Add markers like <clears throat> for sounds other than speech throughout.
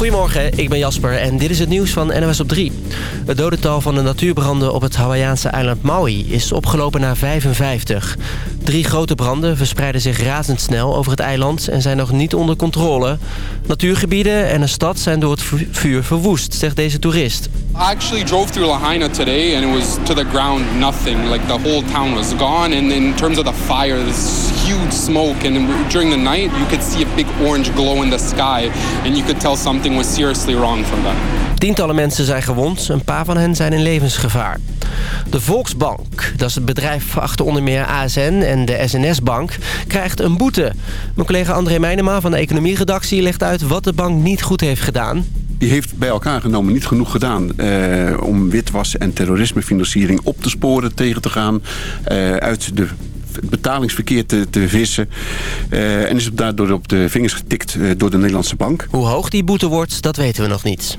Goedemorgen, ik ben Jasper en dit is het nieuws van NOS op 3. Het dodental van de natuurbranden op het Hawaïaanse eiland Maui is opgelopen naar 55. Drie grote branden verspreiden zich razendsnel over het eiland en zijn nog niet onder controle. Natuurgebieden en een stad zijn door het vuur verwoest, zegt deze toerist. I actually drove through Lahaina today and it was to the ground nothing. Like the whole town was gone and in terms of the fire, huge smoke and during the night you could see a big orange glow in the sky and you could tell something was seriously wrong from that. Tientallen mensen zijn gewond, een paar van hen zijn in levensgevaar. De Volksbank, dat is het bedrijf achter onder meer ASN en de SNS-bank, krijgt een boete. Mijn collega André Meijnema van de economieredactie legt uit wat de bank niet goed heeft gedaan. Die heeft bij elkaar genomen niet genoeg gedaan eh, om witwas en terrorismefinanciering op te sporen, tegen te gaan. Uh, uit de het betalingsverkeer te, te vissen. Uh, en is daardoor op de vingers getikt uh, door de Nederlandse bank. Hoe hoog die boete wordt, dat weten we nog niet.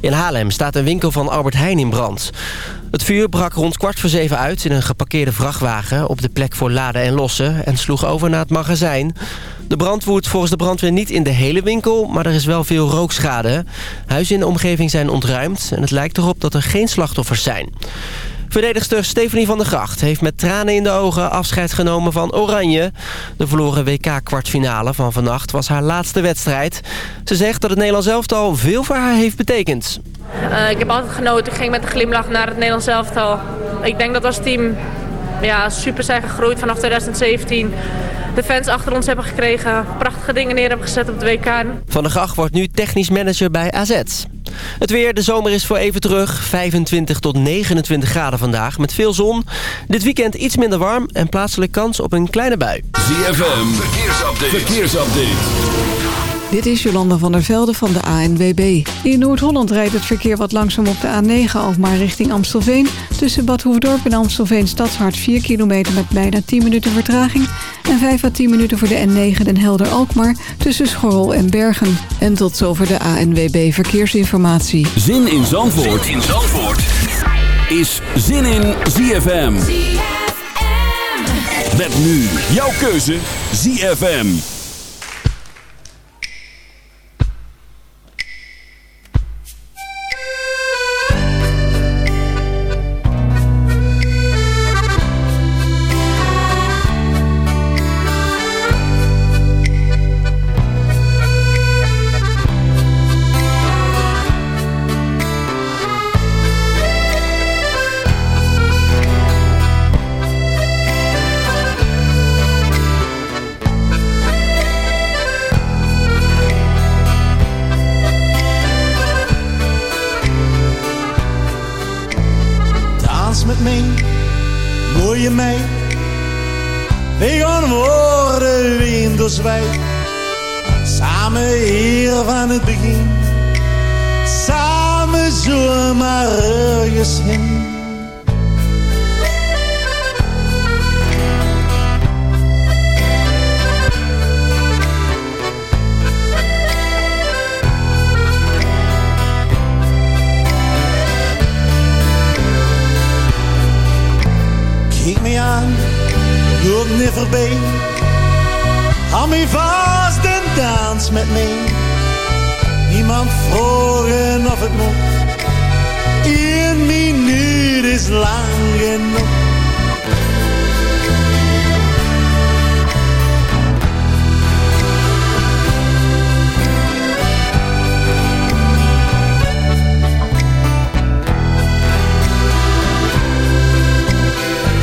In Haarlem staat een winkel van Albert Heijn in brand. Het vuur brak rond kwart voor zeven uit in een geparkeerde vrachtwagen... op de plek voor laden en lossen en sloeg over naar het magazijn. De brand woedt volgens de brandweer niet in de hele winkel... maar er is wel veel rookschade. Huizen in de omgeving zijn ontruimd... en het lijkt erop dat er geen slachtoffers zijn. Verdedigster Stephanie van der Gracht heeft met tranen in de ogen afscheid genomen van Oranje. De verloren WK-kwartfinale van vannacht was haar laatste wedstrijd. Ze zegt dat het Nederlands elftal veel voor haar heeft betekend. Uh, ik heb altijd genoten. Ik ging met een glimlach naar het Nederlands elftal. Ik denk dat we als team ja, super zijn gegroeid vanaf 2017 de fans achter ons hebben gekregen. Prachtige dingen neer hebben gezet op de WK. Van der Gracht wordt nu technisch manager bij AZ. Het weer, de zomer is voor even terug. 25 tot 29 graden vandaag met veel zon. Dit weekend iets minder warm en plaatselijk kans op een kleine bui. ZFM, verkeersupdate. verkeersupdate. Dit is Jolanda van der Velde van de ANWB. In Noord-Holland rijdt het verkeer wat langzaam op de A9 Alkmaar richting Amstelveen. Tussen Bad Hoefdorp en Amstelveen Stadshart 4 kilometer met bijna 10 minuten vertraging. En 5 à 10 minuten voor de N9 Den Helder-Alkmaar tussen Schorrel en Bergen. En tot zover de ANWB Verkeersinformatie. Zin in Zandvoort, zin in Zandvoort. is Zin in ZFM. ZFM. Met nu jouw keuze ZFM. niemand en of het moet. Eén minuut is lang genoeg.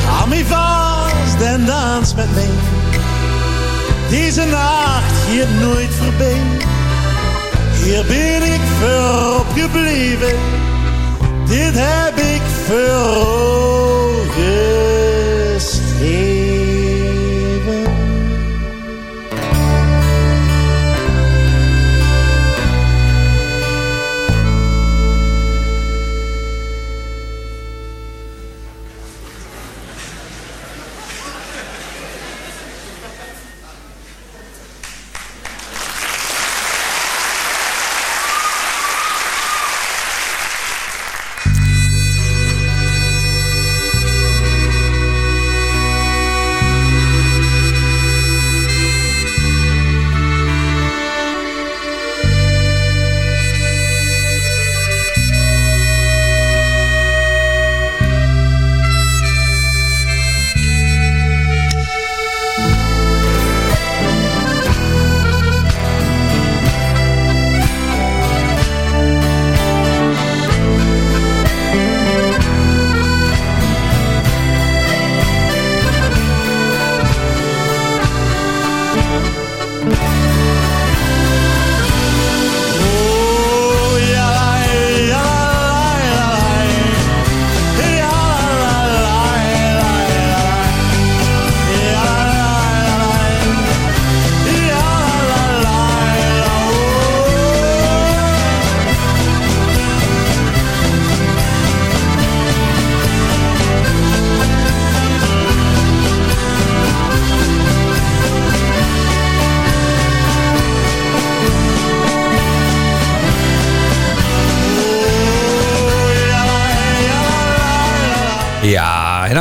Hou me vast en dans met mij. Deze nacht hier nooit verbeen. Hier ben ik voor opgebleven, dit heb ik voor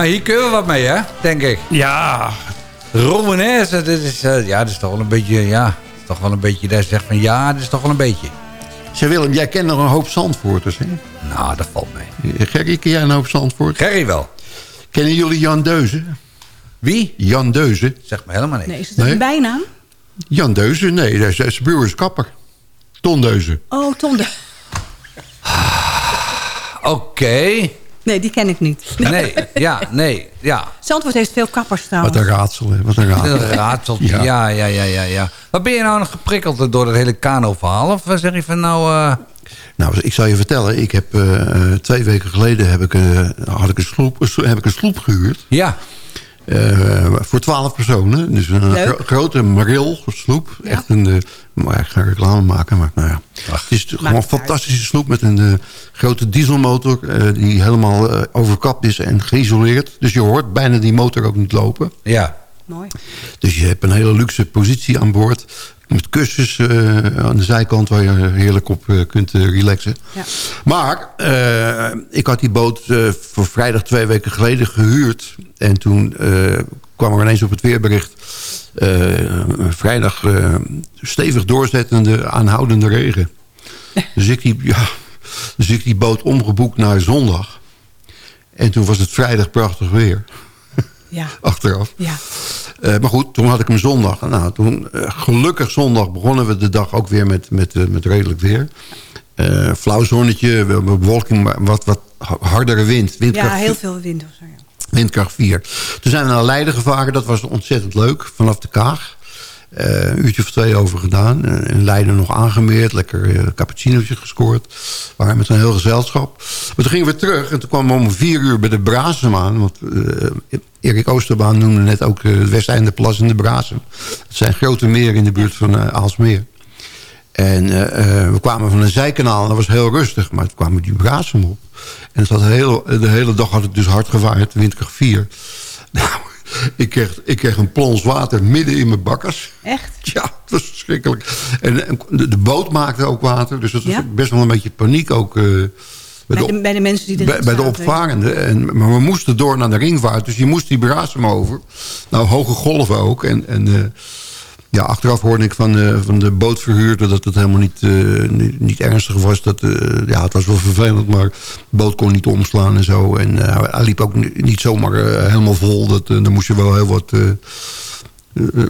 nou hier kunnen we wat mee, hè? Denk ik. Ja, Romanes, dat is, uh, ja, dat is toch wel een beetje, ja, toch wel een beetje, daar zegt van ja, dat is toch wel een beetje. Zeg Willem, jij kent nog een hoop Zandvoorters, hè? Nou, dat valt mee. Gerry, ken jij een hoop Zandvoort? Gerry wel. Kennen jullie Jan Deuzen? Wie? Jan Deuzen. Zegt me helemaal niks. Nee, is het een bijnaam? Jan Deuzen, nee, dat is, dat is broer is kapper. Ton Deuzen. Oh, Ton Deuzen. Oké. Nee, die ken ik niet. Nee, ja, nee, ja. Zandvoort heeft veel kappers trouwens. Wat een raadsel, hè? Wat een raadsel. Een raadseltje, ja. ja, ja, ja, ja, ja. Wat ben je nou nog geprikkeld door het hele kano-verhaal? Of zeg je van nou... Uh... Nou, ik zal je vertellen. Ik heb uh, twee weken geleden heb ik, uh, had ik een sloep, heb ik een sloep gehuurd. Ja. Uh, voor twaalf personen. Dus een gro grote maril sloep. Ja. Echt een, uh, maar ik ga reclame maken. Maar nou ja. Ach, het is gewoon een fantastische sloep met een uh, grote dieselmotor. die helemaal overkapt is en geïsoleerd. Dus je hoort bijna die motor ook niet lopen. Ja. Mooi. Dus je hebt een hele luxe positie aan boord. Met kussens uh, aan de zijkant waar je heerlijk op uh, kunt uh, relaxen. Ja. Maar ik had die boot voor vrijdag twee weken geleden gehuurd. En toen kwam er ineens op het weerbericht... vrijdag stevig doorzettende aanhoudende regen. <laughs> dus, ik die, ja, dus ik die boot omgeboekt naar zondag. En toen was het vrijdag prachtig weer. Ja. <laughs> Achteraf. Ja. Uh, maar goed, toen had ik hem zondag. Nou, toen, uh, gelukkig zondag begonnen we de dag ook weer met, met, uh, met redelijk weer. flauw zonnetje, bewolking, maar wat, wat hardere wind. Windkracht, ja, heel veel wind. Of zo, ja. Windkracht 4. Toen zijn we naar Leiden gevaren. Dat was ontzettend leuk, vanaf de Kaag. Een uurtje of twee over gedaan. in Leiden nog aangemeerd. Lekker uh, gescoord. Waren met een heel gezelschap. Maar toen gingen we terug. En toen kwamen we om vier uur bij de Brasem aan. Want Erik Oosterbaan noemde net ook het Westeindeplas en de Brasem. Het zijn grote meren in de buurt van Aalsmeer. En we kwamen van een zijkanaal en dat was heel rustig. Maar toen kwamen die Brasem op. En het had heel, de hele dag had het dus hard gevaard, windkracht 4. <laughs> Nou, ik kreeg, ik kreeg een plons water midden in mijn bakkers. Echt? <laughs> Ja, het was verschrikkelijk. En, en de, de, boot maakte ook water. Dus dat was ja? best wel een beetje paniek ook... Uh, bij de, bij de, mensen die bij, bij de opvarenden. En, maar we moesten door naar de ringvaart. Dus je moest die brasem over. Nou, hoge golven ook. En, en uh, ja, achteraf hoorde ik van, uh, van de bootverhuurder... dat het helemaal niet, uh, niet, niet, ernstig was. Dat, ja, het was wel vervelend, maar de boot kon niet omslaan en zo. En hij liep ook niet zomaar helemaal vol. Dat, dan moest je wel heel wat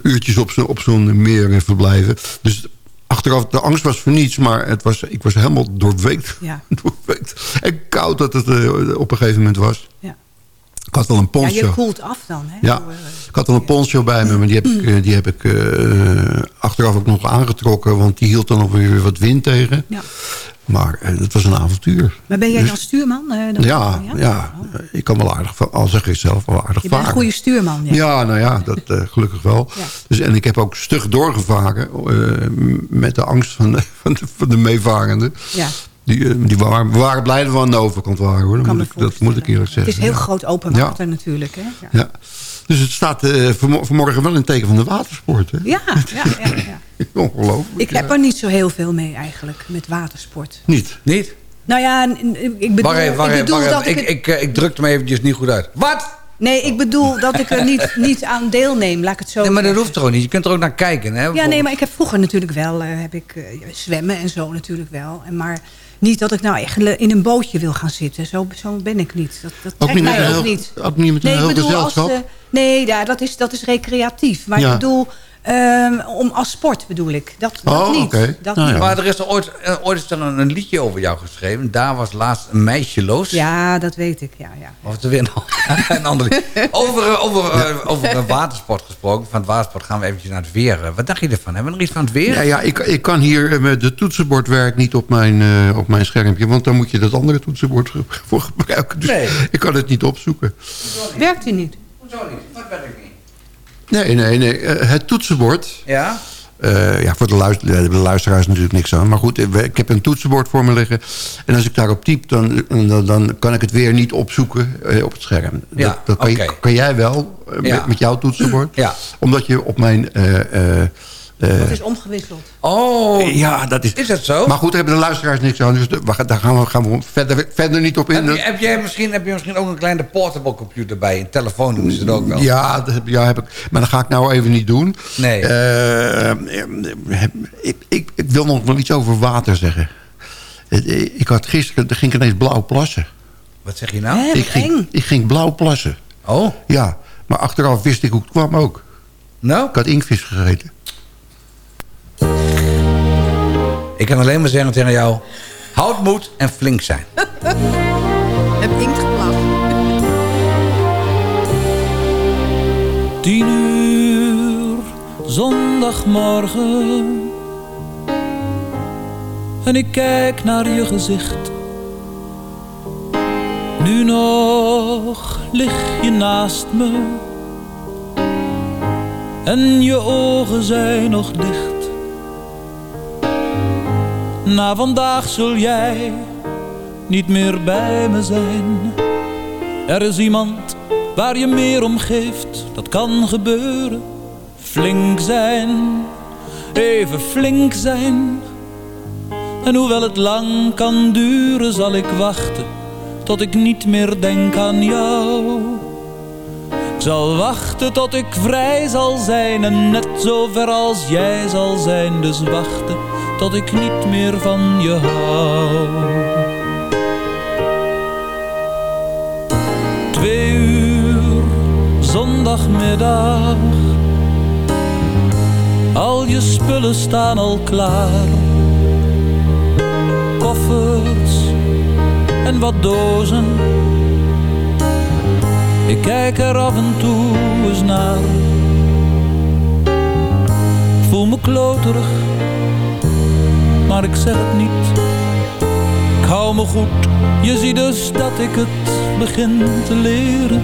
uurtjes op zo'n op zo'n meer verblijven. Dus achteraf, de angst was voor niets, maar het was, ik was helemaal doorweekt. Ja. <laughs> doorweekt. En koud dat het op een gegeven moment was. Ja. Ik had wel een poncho. Ja, je koelt af dan. Hè? Ja, ik had wel een poncho bij me, maar die heb ik, die heb ik uh, achteraf ook nog aangetrokken. Want die hield dan nog weer wat wind tegen. Ja. Maar uh, het was een avontuur. Maar ben jij dan stuurman? Uh, dan ja, ja, ja, ik kan wel aardig, al zeg ik zelf, wel aardig Je varen. bent een goede stuurman. Ja, ja nou ja, dat uh, gelukkig wel. Ja. Dus, en ik heb ook stug doorgevaren met de angst van de, van de, van de meevarenden. Ja. Die, die waren, we waren blij dat we aan de overkant waren. Hoor. Dat, moet ik, dat moet ik eerlijk zeggen. Het is heel groot open water natuurlijk. Hè? Ja. ja. Dus het staat uh, vanmorgen wel in het teken van de watersport. Hè? Ja, ja, ja. ja. <laughs> Ongelooflijk. Ik heb er niet zo heel veel mee eigenlijk, met watersport. Niet? Niet? Nou ja, ik bedoel, wacht even, wacht ik, bedoel wacht dat ik... Ik, ik, ik, ik drukte me eventjes niet goed uit. Wat? Nee, ik bedoel dat ik er niet, <laughs> niet aan deelneem, laat ik het zo Nee, maar dat hoeft toch niet? Je kunt er ook naar kijken, hè? Ja, nee, maar ik heb vroeger natuurlijk wel... Heb ik, uh, zwemmen en zo natuurlijk wel. En maar niet dat ik nou echt in een bootje wil gaan zitten. Zo, zo ben ik niet. Dat, dat ook niet mij ook heel, niet. Ook niet met een nee, heel gezelschap? Uh, nee, ja, dat, is, dat is recreatief. Maar Ja. ik bedoel... Um, om als sport bedoel ik. Dat, dat Oh, niet. oké. Dat Nou niet. ja. Maar er is er ooit, eh, ooit is er een, liedje over jou geschreven. Daar was laatst een meisje los. Ja, dat weet ik. Ja, ja. Of er weer nog een ander. <laughs> Over, eh, over, eh, <laughs> over een watersport gesproken. Van het watersport gaan we eventjes naar het weer. Wat dacht je ervan? Hebben we nog iets van het weer? Ja, ja ik, ik kan hier met de toetsenbordwerk niet op mijn, eh, op mijn schermpje. Want dan moet je dat andere toetsenbord <laughs> voor gebruiken. Dus Nee. ik kan het niet opzoeken. Werkt hij niet? Hoezo niet? Wat werkt niet? Nee, nee, nee. eh, het toetsenbord... Ja? eh, ja, voor de, luister, de luisteraars natuurlijk niks aan. Maar goed, eh, ik heb een toetsenbord voor me liggen. En als ik daarop typ, dan, dan, dan kan ik het weer niet opzoeken op het scherm. Ja, dat, dat kan, je- kan jij wel, Ja. met, met jouw toetsenbord. Ja. Omdat je op mijn... eh, eh, Dat is omgewisseld. Oh, ja, dat is... is dat zo? Maar goed, daar hebben de luisteraars niks aan. Dus daar gaan we, gaan we verder, verder niet op in. Heb, je, heb, jij misschien, heb je misschien ook een kleine portable computer bij? Een telefoon doen ze het ook wel. Ja, dat heb, ja, heb ik. Maar dat ga ik nou even niet doen. Nee. Eh, heb- ik, ik, ik wil nog wel iets over water zeggen. Eh, Ik had gisteren, er ging ik ineens blauw plassen. Wat zeg je nou? Ik ging, eng. ik ging blauw plassen. Oh, Ja, maar achteraf wist ik hoe het kwam ook. nou? Ik had inktvis gegeten. Ik kan alleen maar zeggen tegen jou... Houd moed en flink zijn. <laughs> Heb inkt geplakt. Tien uur, zondagmorgen. En ik kijk naar je gezicht. Nu nog lig je naast me. En je ogen zijn nog dicht. Na vandaag zul jij niet meer bij me zijn. Er is iemand waar je meer om geeft, dat kan gebeuren. Flink zijn, even flink zijn. En hoewel het lang kan duren, zal ik wachten tot ik niet meer denk aan jou. Ik zal wachten tot ik vrij zal zijn en net zo ver als jij zal zijn. Dus wachten tot ik niet meer van je hou. Twee uur, zondagmiddag. Al je spullen staan al klaar. Koffers en wat dozen. Ik kijk er af en toe eens naar. Voel me kloterig, maar ik zeg het niet. Ik hou me goed, je ziet dus dat ik het begin te leren.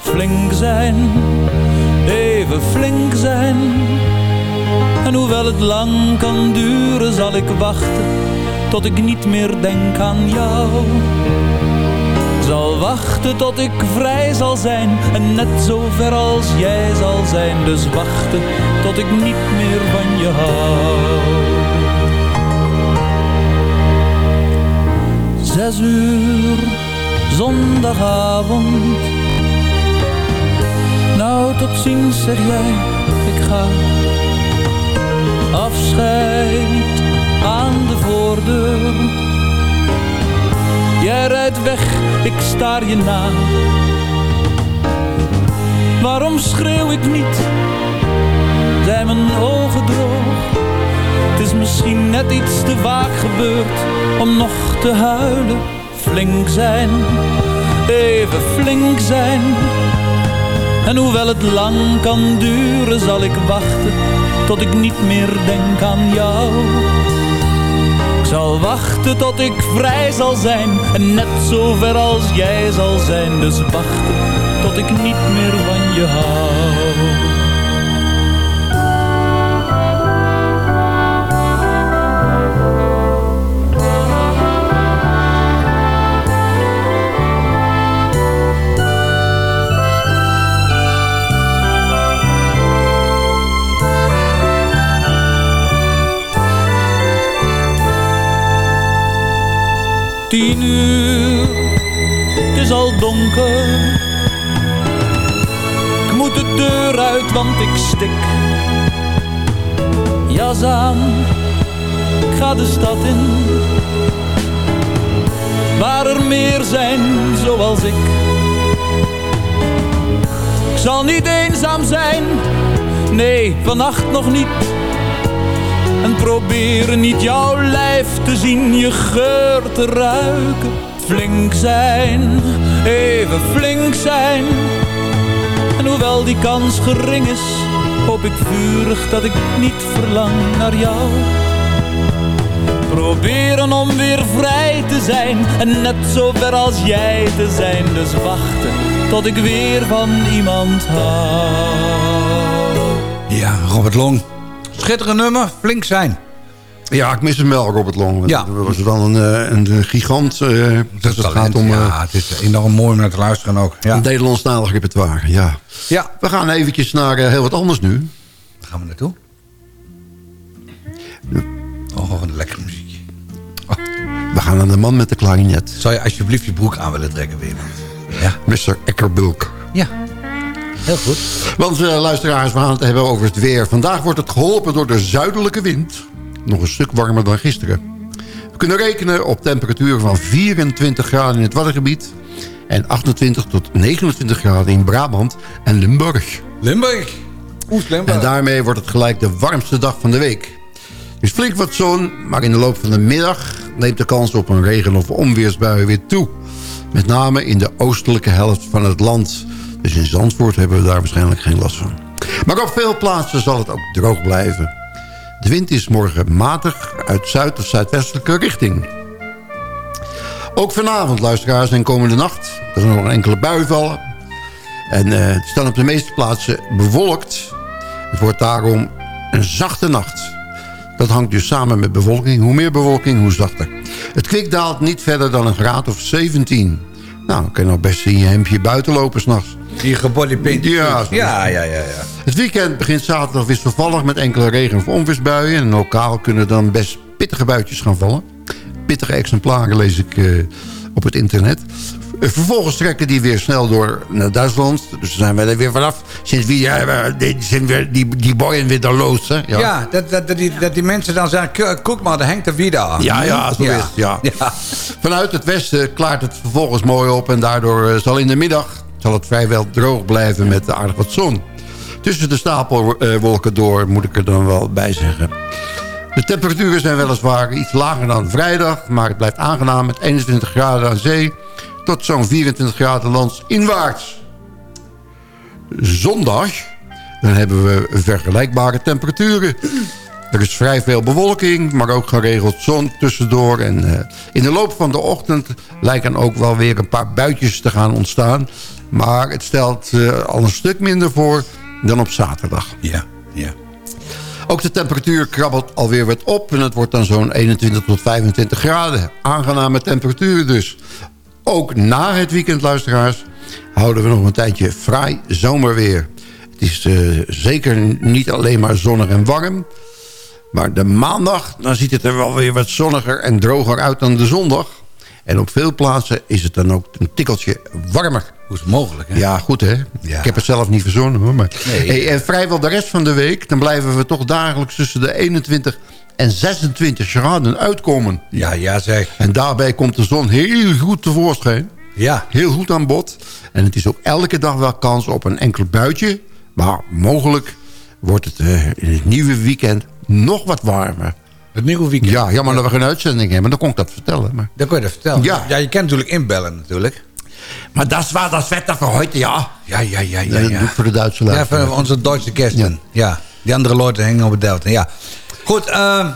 Flink zijn, even flink zijn. En hoewel het lang kan duren, zal ik wachten tot ik niet meer denk aan jou. Zal wachten tot ik vrij zal zijn en net zo ver als jij zal zijn. Dus wachten tot ik niet meer van je hou. Zes uur, zondagavond. Nou, tot ziens, zeg jij, ik ga. Afscheid aan de voordeur. Jij rijdt weg, ik staar je na. Waarom schreeuw ik niet? Zijn mijn ogen droog? Het is misschien net iets te vaak gebeurd om nog te huilen. Flink zijn, even flink zijn. En hoewel het lang kan duren, zal ik wachten tot ik niet meer denk aan jou. Ik zal wachten tot ik vrij zal zijn en net zo ver als jij zal zijn. Dus wachten tot ik niet meer van je hou. Tien uur, het is al donker. Ik moet de deur uit, want ik stik. Jas aan, ik ga de stad in. Waar er meer zijn zoals ik. Ik zal niet eenzaam zijn, nee, vannacht nog niet. En proberen niet jouw lijf te zien, je geur te ruiken. Flink zijn, even flink zijn. En hoewel die kans gering is, hoop ik vurig dat ik niet verlang naar jou. Proberen om weer vrij te zijn en net zo ver als jij te zijn. Dus wachten tot ik weer van iemand hou. Ja, Robert Long. Schitterend nummer, flink zijn. Ja, ik mis hem wel, Robert Long. Ja. Dat was wel een, eh, een, een gigant. eh als het gaat om eh, ja, het is enorm mooi om naar te luisteren ook. Ja. een Nederlandstalig repertoire. Ja. ja, We gaan eventjes naar eh, heel wat anders nu. daar gaan we naartoe. Oh, een lekker muziekje. We gaan aan de man met de klarinet. Zou je alsjeblieft je broek aan willen trekken, Wim? Ja. Mr. Eckerbulk. Ja. Heel goed. Want uh, luisteraars, we gaan het hebben over het weer. Vandaag wordt het geholpen door de zuidelijke wind. Nog een stuk warmer dan gisteren. We kunnen rekenen op temperaturen van 24 graden in het Waddengebied... en 28 tot 29 graden in Brabant en Limburg. Limburg. Oeh, Limburg. En daarmee wordt het gelijk de warmste dag van de week. Er is flink wat zon, maar in de loop van de middag... neemt de kans op een regen- of onweersbui weer toe. Met name in de oostelijke helft van het land... Dus in Zandvoort hebben we daar waarschijnlijk geen last van. Maar op veel plaatsen zal het ook droog blijven. De wind is morgen matig uit zuid- of zuidwestelijke richting. Ook vanavond, luisteraars, en komende nacht... er zullen nog enkele bui vallen. En uh, het staan op de meeste plaatsen bewolkt. Het wordt daarom een zachte nacht. Dat hangt dus samen met bewolking. Hoe meer bewolking, hoe zachter. Het kwik daalt niet verder dan een graad of 17. Nou, dan kan je nog best in je hemdje buiten lopen s'nachts. Die gebodypaint. Ja, ja, ja, ja. Het weekend begint zaterdag wisselvallig met enkele regen- of onweersbuien. En lokaal kunnen dan best pittige buitjes gaan vallen. Pittige exemplaren lees ik uh, op het internet. Vervolgens trekken die weer snel door naar Duitsland. Dus zijn we er weer vanaf. Sinds wie ja, zijn weer die, die boyen weer daar los. Hè? Ja, ja dat, dat, dat, die, dat die mensen dan zeggen... Koek maar, daar hangt er weer aan. Ja, ja, zo ja. is het. Ja. ja. Vanuit het westen klaart het vervolgens mooi op. En daardoor zal in de middag zal het vrijwel droog blijven met aardig wat zon. Tussen de stapelwolken door moet ik er dan wel bij zeggen. De temperaturen zijn weliswaar iets lager dan vrijdag... maar het blijft aangenaam met 21 graden aan zee... tot zo'n 24 graden landinwaarts. Zondag, dan hebben we vergelijkbare temperaturen. Er is vrij veel bewolking, maar ook geregeld zon tussendoor. En uh, in de loop van de ochtend lijken ook wel weer een paar buitjes te gaan ontstaan... Maar het stelt uh, al een stuk minder voor dan op zaterdag. Ja, ja. Ook de temperatuur krabbelt alweer wat op. En het wordt dan zo'n 21 tot 25 graden. Aangename temperatuur dus. Ook na het weekend, luisteraars, houden we nog een tijdje fraai zomerweer. Het is uh, zeker niet alleen maar zonnig en warm. Maar de maandag, dan ziet het er wel weer wat zonniger en droger uit dan de zondag. En op veel plaatsen is het dan ook een tikkeltje warmer. Hoe is het mogelijk, hè? Ja, goed, hè? Ja. Ik heb het zelf niet verzonnen, hoor. Maar... Nee. Hey, en vrijwel de rest van de week... dan blijven we toch dagelijks tussen de 21 en 26 graden uitkomen. Ja, ja, zeg. En daarbij komt de zon heel goed tevoorschijn. Ja. Heel goed aan bod. En het is ook elke dag wel kans op een enkel buitje. Maar mogelijk wordt het uh, in het nieuwe weekend nog wat warmer. Het nieuwe weekend? Ja, jammer dat we geen uitzending hebben. Dan kon ik dat vertellen. Maar... Dan kon je dat vertellen. Ja. ja, je kan natuurlijk inbellen natuurlijk. Maar dat is waar, dat is wetter voor heute, ja. Ja, ja, ja, ja. Dat ja. voor de Duitse Ja, voor onze Duitse gasten. Ja. ja. Die andere Leute hangen op het delta. Ja. Goed, uh,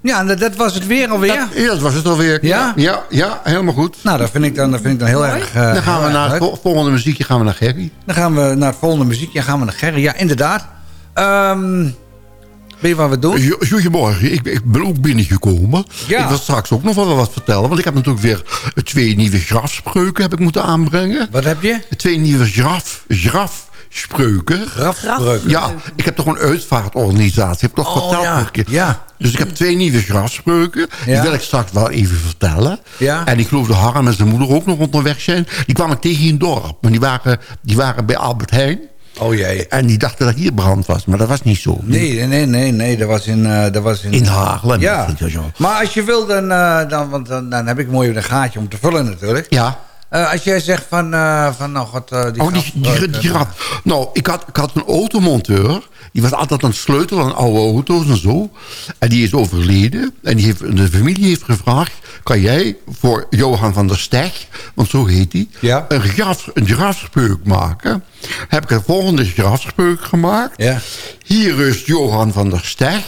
ja, dat, dat, was het weer alweer. Dat, ja, dat was het alweer. Ja? Ja, ja helemaal goed. Nou, dat vind ik dan, dat vind ik dan heel Mooi. erg uh, Dan gaan we naar het vol volgende muziekje gaan we naar Gerry. Dan gaan we naar het volgende muziekje. gaan we naar Gerry. Ja, inderdaad. Um, Weet je wat we doen? Jo- Goedemorgen, ik, ik ben ook binnengekomen. Ja. Ik wil straks ook nog wel wat vertellen. Want ik heb natuurlijk weer twee nieuwe grafspreuken heb ik moeten aanbrengen. Wat heb je? Twee nieuwe graf, grafspreuken. Grafspreuken. Ja, ik heb toch een uitvaartorganisatie. Heb ik toch Oh, verteld? ja. keer? Ja. Dus ik heb twee nieuwe grafspreuken. Die wil ik straks wel even vertellen. Ja. En ik geloof de Harm en zijn moeder ook nog onderweg zijn. Die kwamen tegen in het dorp. Maar die waren, die waren bij Albert Heijn. Oh jee. En die dachten dat hier brand was. Maar dat was niet zo. Nee, nee, nee, nee. Dat was in... Uh, dat was in, In Haarlem. Ja. Maar als je wil, dan, uh, dan, want dan, dan heb ik mooi een gaatje om te vullen natuurlijk. Ja. Uh, als jij zegt van, uh, van nou god, uh, die Oh, die, die. Nou, ik had, ik had een automonteur. Die was altijd aan het sleutelen aan oude auto's en zo. En die is overleden. En die heeft, de familie heeft gevraagd... kan jij voor Johan van der Steg... want zo heet hij... Ja. een, graf, een grafspreuk maken. Heb ik een volgende grafspreuk gemaakt. Ja. Hier rust Johan van der Steg.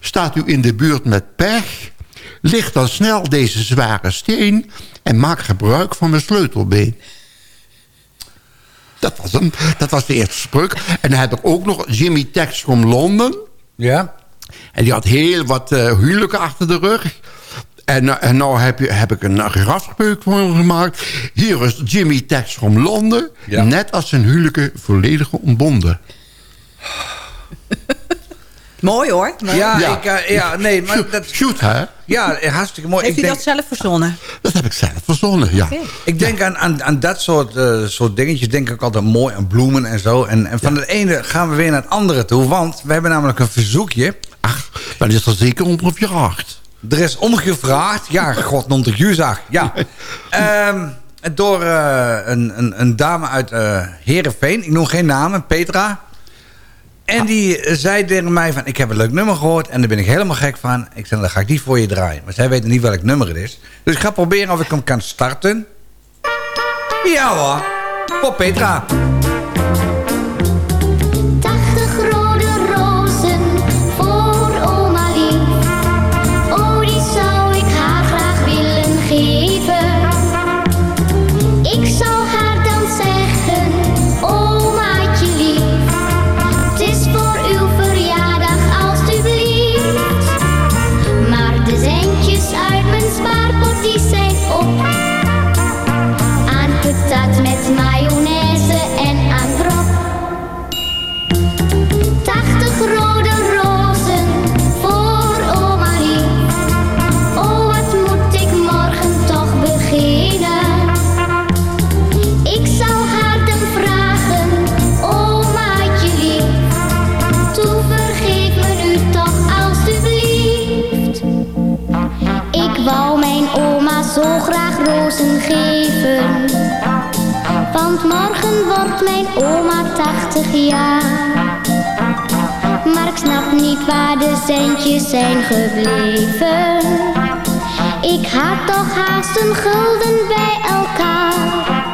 Staat u in de buurt met pech... Licht dan snel deze zware steen... en maak gebruik van mijn sleutelbeen. Dat was, hem. dat was de eerste spreuk. En dan heb ik ook nog Jimmy Tex from Londen. Ja. En die had heel wat uh, huwelijken achter de rug. En, uh, en nou heb, je, heb ik een grafspreuk voor hem gemaakt. Hier is Jimmy Tex from Londen. Ja. Net als zijn huwelijken volledig ontbonden. <laughs> Mooi hoor. Mooi. Ja, Ja. Ik, eh, ja, nee, maar dat... Shoot, hè? Ja, hartstikke mooi. Heeft ik u denk, dat zelf verzonnen? Dat heb ik zelf verzonnen, ja. Ik denk aan, aan, aan dat soort, eh, soort dingetjes. Denk ik altijd mooi aan bloemen en zo. En, en van het ene gaan we weer naar het andere toe. Want we hebben namelijk een verzoekje. Ach, dan is dat zeker onverjaagd. Er is omgevraagd. Ja, <laughs> god, non zag. Ja. <laughs> Ehm, door eh, een, een, een dame uit eh Heerenveen. Ik noem geen namen. Petra. En die eh, zei tegen mij van... Ik heb een leuk nummer gehoord. En daar ben ik helemaal gek van. Ik zei, dan ga ik die voor je draaien. Maar zij weten niet welk nummer het is. Dus ik ga proberen of ik hem kan starten. Ja hoor. Voor Petra. Zo graag rozen geven. Want morgen wordt mijn oma 80 jaar. Maar ik snap niet waar de centjes zijn gebleven. Ik had toch haast een gulden bij elkaar.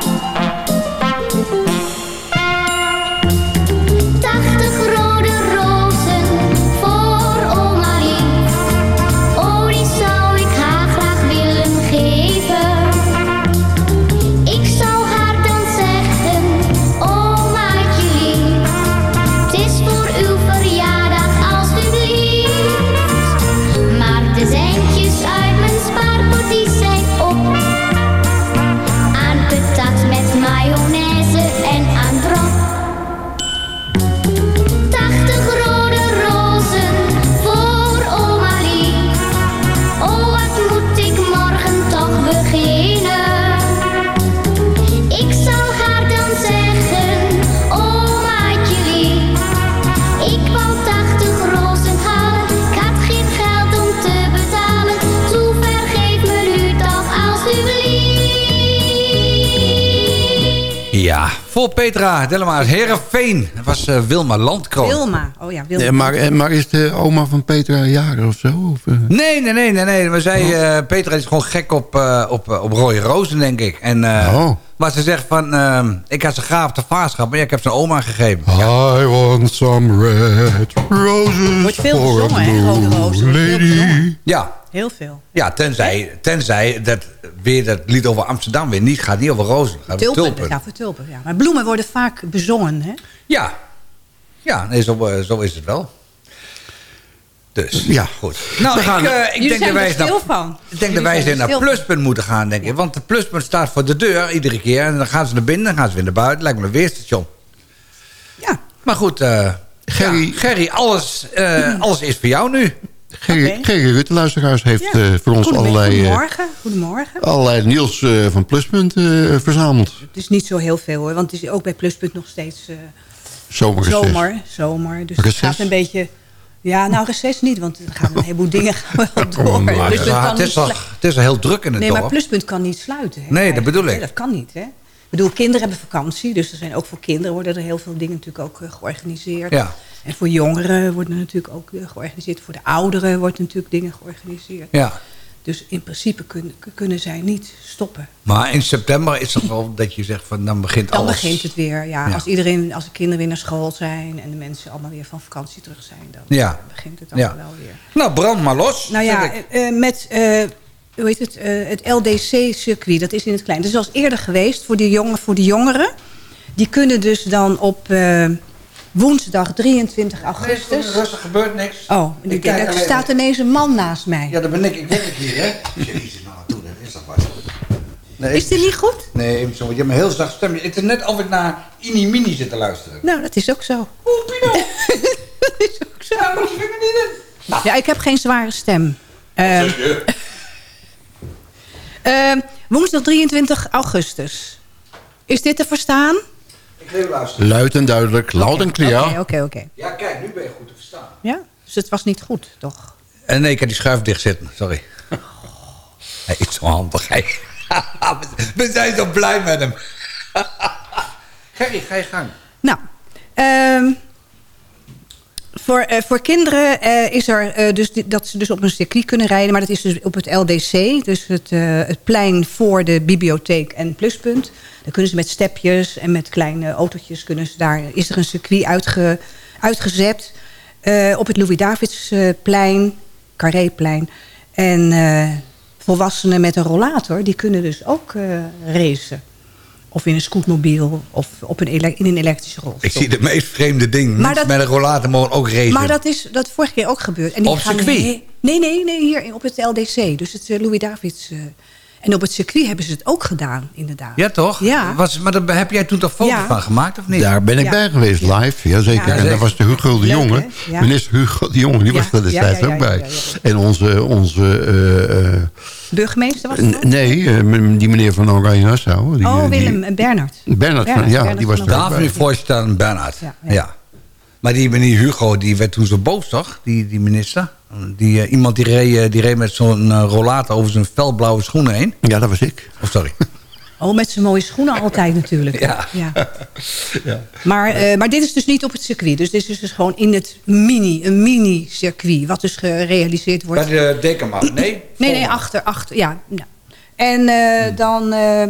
Voor Petra. Delma's Heerenveen. Dat was eh, Wilma Landkroon. Wilma. Oh ja, Wilma. Maar, eh, maar is de oma van Petra jager of zo? Of, eh? Nee, nee, nee, nee. nee. Maar zij, eh, Petra is gewoon gek op, eh, op, op rode rozen, denk ik. En eh Oh. maar ze zegt van... ehm, ik had ze graag op de vaarschap, maar ja, ik heb ze een oma gegeven. I want some red roses Wordt veel for a gezongen, hè, blue rode rozen. Lady. Ja, Heel veel. ja tenzij, tenzij dat weer dat lied over Amsterdam weer niet gaat. Niet over rozen, gaat over Tulpen. tulpen. Ja, voor tulpen. Ja. Maar bloemen worden vaak bezongen. Hè? Ja, ja nee, zo, eh, zo is het wel. Dus, Ja. goed. Nou, We gaan- ik, eh, ik denk dat wij er eens naar, van. ik denk dat wij naar van. Pluspunt moeten gaan, denk ik. Want de Pluspunt staat voor de deur iedere keer. En dan gaan ze naar binnen, dan gaan ze weer naar buiten. Lijkt me een weerstation. Ja. Maar goed, eh Gerry- ja, Gerry, alles, eh, <clears throat> alles is voor jou nu. Gerry Rutte, luisteraars, heeft Ja. eh, voor ons Goedemiddag, allerlei, eh, Goedemorgen. Goedemorgen. allerlei nieuws eh, van Pluspunt eh, verzameld. Het is niet zo heel veel hoor. Want het is ook bij Pluspunt nog steeds eh, Zomerreces. zomer. Zomer. Dus het gaat een beetje... Ja, nou reces niet. Want er gaan een heleboel dingen <laughs> gaan wel door. maar Maar het, is, kan het, niet is het heel druk in het Nee, maar dorp. Pluspunt kan niet sluiten. hè, Nee, dat bedoel ik. Nee, dat kan niet, hè. Ik bedoel, kinderen hebben vakantie. Dus er zijn ook voor kinderen worden er heel veel dingen natuurlijk ook georganiseerd. Ja. En voor jongeren worden er natuurlijk ook georganiseerd. Voor de ouderen worden natuurlijk dingen georganiseerd. Ja. Dus in principe kun- kunnen zij niet stoppen. Maar in september is het wel dat je zegt van dan begint Dan alles. begint het weer. Ja, Ja. Als, iedereen, als de kinderen weer naar school zijn... en de mensen allemaal weer van vakantie terug zijn... dan Ja. begint het Ja. allemaal wel weer. Nou, brand maar los. Nou ja, eh, eh, met eh, hoe heet het, het LDC-circuit, dat is in het klein. Dat is al eens eerder geweest voor de, jongen, voor de jongeren. Die kunnen dus dan op woensdag 23 augustus... rustig, gebeurt niks. Oh, Ik er kijk alleen- staat ineens een man naast mij. Ja, dat ben ik. Ik werk hier, hè? Jezus, nou, doe dat. Is dat wat? Nee, Is dit niet goed? Nee, zo. Je hebt een heel zacht stemje. Het is net of ik naar Ini Mini zit te luisteren. Nou, dat is ook zo. Oeh, Pino! <laughs> dat is ook zo. Ja, moet je vinger Ja, ik heb geen zware stem. Eh, <laughs> woensdag 23 augustus. Is dit te verstaan? Luid en duidelijk, loud en clear. Oké, oké, oké. Ja, kijk, nu ben je goed te verstaan. Ja? Dus het was niet goed, toch? En Eh, nee, ik heb die schuif dicht zitten. Sorry. Hij is zo handig. Hij. <laughs> We zijn zo blij met hem. <laughs> Gerry, ga je gang. Nou, ehm, voor, eh, voor kinderen eh, is er eh, dus dat ze dus op een circuit kunnen rijden. Maar dat is dus op het LDC, dus het, het plein voor de bibliotheek en pluspunt. Dan kunnen ze met stepjes en met kleine autootjes... Kunnen ze daar, is er een circuit uitge, uitgezet. Op het Louis-Davidsplein, Carréplein. En volwassenen met een rollator, die kunnen dus ook racen. Of in een scootmobiel, of op een in een elektrische rolstoel. Ik zie de meest vreemde dingen. Mensen met een rollator mogen ook racen. Maar dat is dat vorige keer ook gebeurd. En die Op gaan circuit? Nee, nee, nee, hier op het LDC. Dus het eh, Louis Davids. eh, en op het circuit hebben ze het ook gedaan, inderdaad. Ja, toch? Ja. Was, maar daar heb jij toen toch foto Ja. van gemaakt, of niet? Daar ben ik Ja. bij geweest, live. Jazeker. Ja, en daar was de Hugo de Jonge. Minister Hugo de Jonge, die Ja. was er destijds Ja, ja, ja, ook bij. ja, ja, ja. En onze... onze eh, eh, Burgemeester was het nee, eh, die meneer van Oranje Nassau. Die, Oh, die- Willem en Bernard. Bernard, Bernard, ja, Bernard die was er Daar die voorzitter en Ja, ja. Maar die meneer Hugo, die werd toen zo boos, toch? Die, die minister. Die, eh, iemand die reed, eh, die reed met zo'n rollator over zijn felblauwe schoenen heen. Ja, dat was ik. Oh, sorry. <laughs> Oh, met zijn mooie schoenen altijd natuurlijk. <laughs> Ja. Maar, eh, maar dit is dus niet op het circuit. Dus dit is dus gewoon in het mini, een mini-circuit. Wat dus gerealiseerd wordt. Bij de Dekenman, nee? Nee, nee, achter, achter, ja. ja. En eh, dan, eh,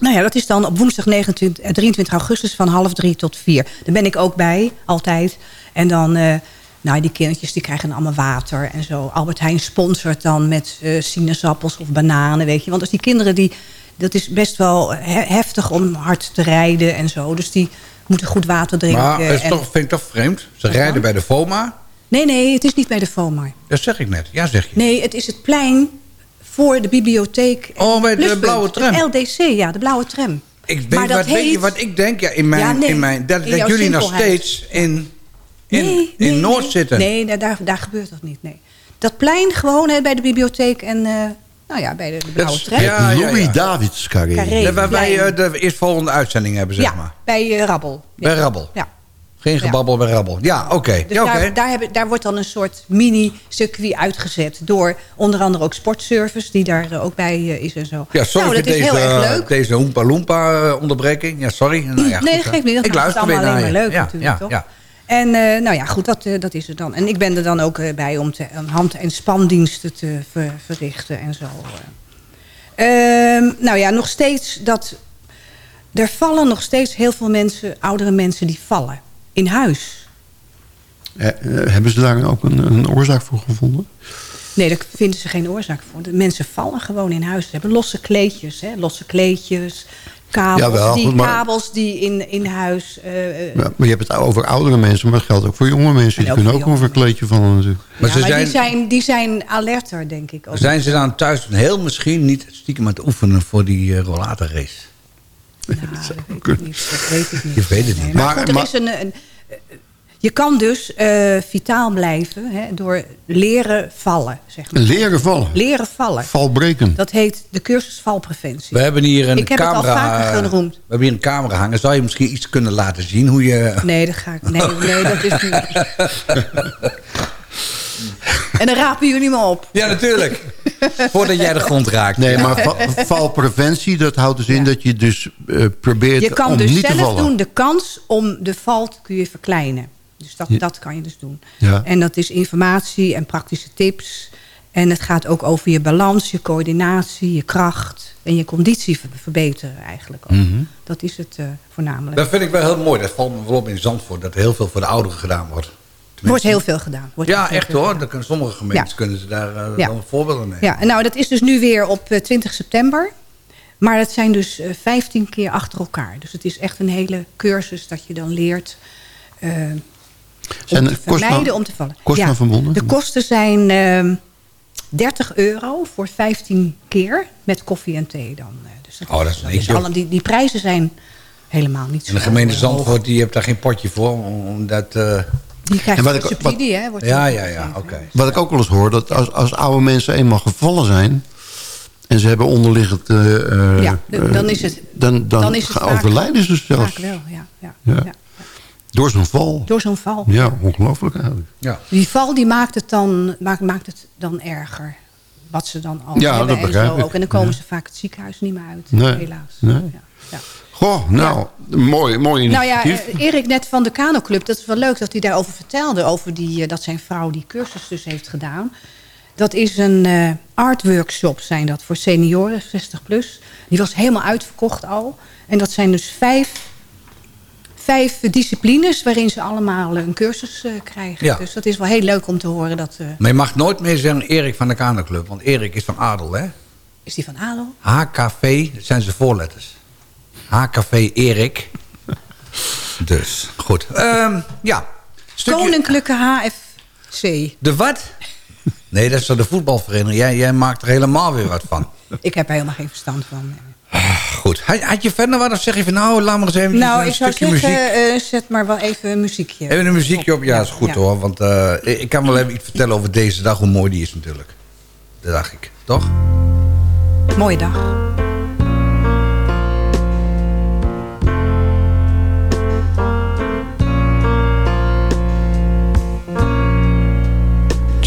nou ja, dat is dan op woensdag 29, eh, 23 augustus van half drie tot vier. Daar ben ik ook bij, altijd. En dan, eh, nou, die kindertjes die krijgen allemaal water en zo. Albert Heijn sponsort dan met eh, sinaasappels of bananen, weet je. Want als die kinderen, die, dat is best wel he- heftig om hard te rijden en zo. Dus die moeten goed water drinken. Maar het is en- toch, vind ik toch vreemd. Ze rijden bij de FOMA. Nee, nee, het is niet bij de FOMA. Dat zeg ik net. Ja, zeg je. Nee, het is het plein voor de bibliotheek. Oh, bij de blauwe tram. De LDC, ja, de blauwe tram. Ik weet, Maar dat wat, weet je wat ik denk? Ja, in mijn, Ja, nee, in mijn, dat, in dat jouw jullie nog steeds in, in, Nee, in nee, Noord nee. zitten. Nee, daar- daar, daar gebeurt dat niet, nee. Dat plein gewoon hè, bij de bibliotheek en eh, nou ja, bij de, de blauwe tram. ja, ja, Louis ja. Davids carré. Ja, waar wij eh, de eerstvolgende uitzending hebben, zeg Ja, maar. bij eh, Rabbel. Ja. Bij Rabbel. Ja. Geen gebabbel bij Rabbel. Ja, oké. Dus Ja, oké. daar, daar, hebben, daar wordt dan een soort mini-circuit uitgezet... door onder andere ook Sportservice, die daar eh, ook bij eh, is en zo. Ja, sorry nou, dat voor is deze, heel erg leuk. deze Oompa Loompa eh, onderbreking. Ja, sorry. Nou, ja, nee, dat geeft niet. Dat ik luister allemaal alleen maar leuk ja, natuurlijk, toch? Ja. En nou ja, goed, dat, dat is het dan. En ik ben er dan ook bij om, te, hand- en spandiensten te ver- verrichten en zo. eh. Ehm, nou ja, nog steeds dat... Er vallen nog steeds heel veel mensen, oudere mensen, die vallen. In huis. Eh, eh, hebben ze daar ook een, een oorzaak voor gevonden? Nee, daar vinden ze geen oorzaak voor. De mensen vallen gewoon in huis. Ze hebben losse kleedjes, hè? losse kleedjes, kabels, Jawel, die, maar- kabels die in, in huis... eh, eh, Ja, maar je hebt het over oudere mensen, maar het geldt ook voor jonge mensen. Die kunnen ook over een kleedje vallen natuurlijk. Maar ja, ze maar zijn, die, zijn, die zijn alerter, denk ik. Ook. zijn ze dan thuis heel misschien niet stiekem aan het oefenen voor die eh, rollatorrace? Nou, <laughs> dat, weet ik niet, dat weet ik niet. Je weet het niet. Nee, maar, Maar- goed, er maar- is een, een, je kan dus eh, vitaal blijven hè, door leren vallen. Zeg maar. Leren vallen. Leren vallen. Valbreken. Dat heet de cursus valpreventie. We hebben hier een Ik heb het al camera. vaker genoemd. We hebben hier een camera hangen. Zou je misschien iets kunnen laten zien hoe je. Nee, dat ga ik. Nee, nee dat is niet. <laughs> <laughs> en dan rapen jullie me op. Ja, natuurlijk. Voordat jij de grond raakt. Nee, maar va- valpreventie, dat houdt dus in dat je dus eh, probeert Je kan om dus niet te zelf vallen. doen de kans om de val te kun je verkleinen. Dus dat, Ja. dat kan je dus doen. Ja. En dat is informatie en praktische tips. En het gaat ook over je balans, je coördinatie, je kracht... en je conditie ver- verbeteren eigenlijk ook. Mhm. Dat is het eh, voornamelijk. Dat vind ik wel heel mooi. Dat valt me wel op in Zandvoort. Dat er heel veel voor de ouderen gedaan wordt. Er wordt heel veel gedaan. Wordt Ja, echt veel hoor. Dan kunnen sommige gemeentes Ja. kunnen ze daar eh, Ja. wel voorbeelden nemen. Ja, nou, dat is dus nu weer op eh, 20 september. Maar het zijn dus eh, 15 keer achter elkaar. Dus het is echt een hele cursus dat je dan leert... eh, Zijn om te vermijden om te vallen. kosten aan verbonden? De kosten zijn ehm 30 euro voor 15 keer met koffie en thee dan. eh. Dus dat, Oh, dat is niks, dus die, die prijzen zijn helemaal niet zo En de gemeente. Zandvoort die heeft daar geen potje voor. Omdat, eh, Die krijgt En wat ik- subsidie, hè? Wordt Ja, ja, ja. Wat ik ook wel eens hoor, dat als, als oude mensen eenmaal gevallen zijn... en ze hebben onderliggend... eh, eh, Ja, d- dan is het- Dan, dan, dan is het overlijden ze zelfs. Vaak wel, ja. ja, Ja. ja. Door zo'n val. Door zo'n val. Ja, ongelooflijk eigenlijk. Ja. Die val die maakt, het dan, maakt, maakt het dan erger. Wat ze dan al Ja, hebben dat en begrijp zo ik. ook. En dan komen Ja. ze vaak het ziekenhuis niet meer uit, Nee. helaas. Nee. Ja, ja. Goh, nou, mooi, mooi Nou ja, initiatief. eh, Erik net van de Kano Club, dat is wel leuk dat hij daarover vertelde. Over die, eh, dat zijn vrouw die cursus dus heeft gedaan. Dat is een eh art workshop zijn dat voor senioren, 60 plus. Die was helemaal uitverkocht al. En dat zijn dus vijf, vijf disciplines waarin ze allemaal een cursus eh, krijgen. Ja. Dus dat is wel heel leuk om te horen. Dat, eh, Maar je mag nooit meer zeggen Erik van de Kanerclub. Want Erik is van Adel, hè? is die van Adel? HKV, dat zijn zijn voorletters. HKV Erik. Dus, goed. Ehm, ja. Stukje- Koninklijke HFC. De wat? Nee, dat is de voetbalvereniging. Jij, jij maakt er helemaal weer wat van. Ik heb er helemaal geen verstand van. Goed. Had, had je verder wat? Of zeg je van nou, laat maar eens even nou, een ik zou stukje zeggen, muziek. eh, zet maar wel even een muziekje. Even een muziekje op. Ja, is goed Ja. hoor. Want eh, ik ik kan wel even iets vertellen over deze dag. Hoe mooi die is natuurlijk. Dat dacht ik. Toch? Mooie dag.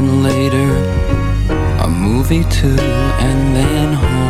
Then later, a movie too, and then home.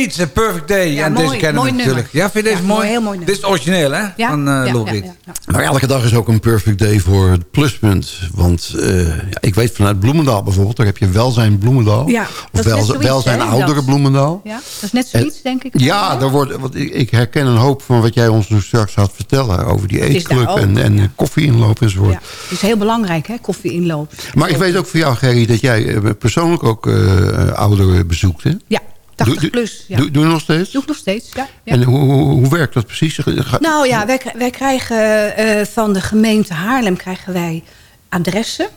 Reed, A Perfect Day. Ja, en mooi, deze kennen mooi we natuurlijk. nummer. Ja, vind je deze Ja, mooi? heel mooi nummer. Dit is origineel, hè? Ja, Van eh ja, Lou ja, Reed. ja, ja. Maar elke dag is ook een perfect day voor het pluspunt. Want eh, ja, ik weet vanuit Bloemendaal bijvoorbeeld... daar heb je welzijn Bloemendaal. Ja, of is net welzijn, zoiets, welzijn hè, oudere. Bloemendaal. Ja, dat is net zoiets, denk ik. Ja, daar wordt, want ik, ik herken een hoop van wat jij ons nu straks gaat vertellen... over die eetclub en, en koffieinloop enzovoort. Ja, het is heel belangrijk, hè, koffieinloop. Maar ik weet ook van jou, Gerry, dat jij eh, persoonlijk ook eh ouderen bezoekt. Hè? Ja, 80 Doe- plus. Ja. Doe, doe je nog steeds? Doe ik nog steeds, ja. ja. En hoe, hoe, hoe werkt dat precies? Ga- Nou ja, wij, wij krijgen eh, van de gemeente Haarlem krijgen wij adressen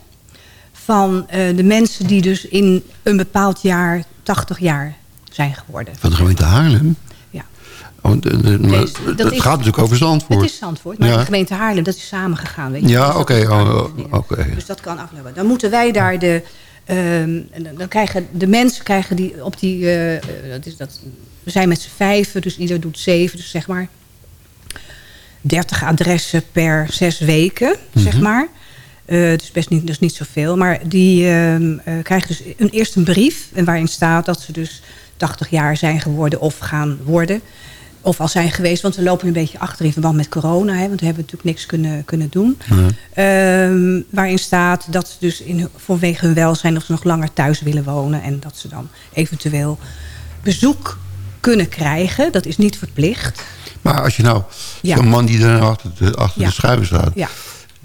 van eh, de mensen die dus in een bepaald jaar 80 jaar zijn geworden. Van de gemeente Haarlem? Ja. Oh, de- de- maar Deze- het dat is- gaat natuurlijk over Zandvoort. Het is Zandvoort, maar Ja. de gemeente Haarlem, dat is samengegaan. Weet je. Ja, Dus oké. oh, oh, oké. Dus dat kan aflopen. Dan moeten wij daar de... ehm, en dan- krijgen de mensen krijgen die op die... eh, eh, dat is dat, we zijn met z'n vijven, dus ieder doet zeven. Dus zeg maar 30 adressen per zes weken, zeg Mhm. maar. Eh dus best niet, dus niet zoveel. Maar die ehm, eh, krijgen dus een, eerst een brief... En waarin staat dat ze dus 80 jaar zijn geworden of gaan worden. Of al zijn geweest, want we lopen een beetje achter in verband met corona. Hè, want we hebben natuurlijk niks kunnen, kunnen doen. Ehm, waarin staat dat ze dus in, vanwege hun welzijn... of ze nog langer thuis willen wonen. En dat ze dan eventueel bezoek kunnen krijgen. Dat is niet verplicht. Maar als je nou, Ja. zo'n man die daar achter de, achter Ja. de schuiven staat... Ja.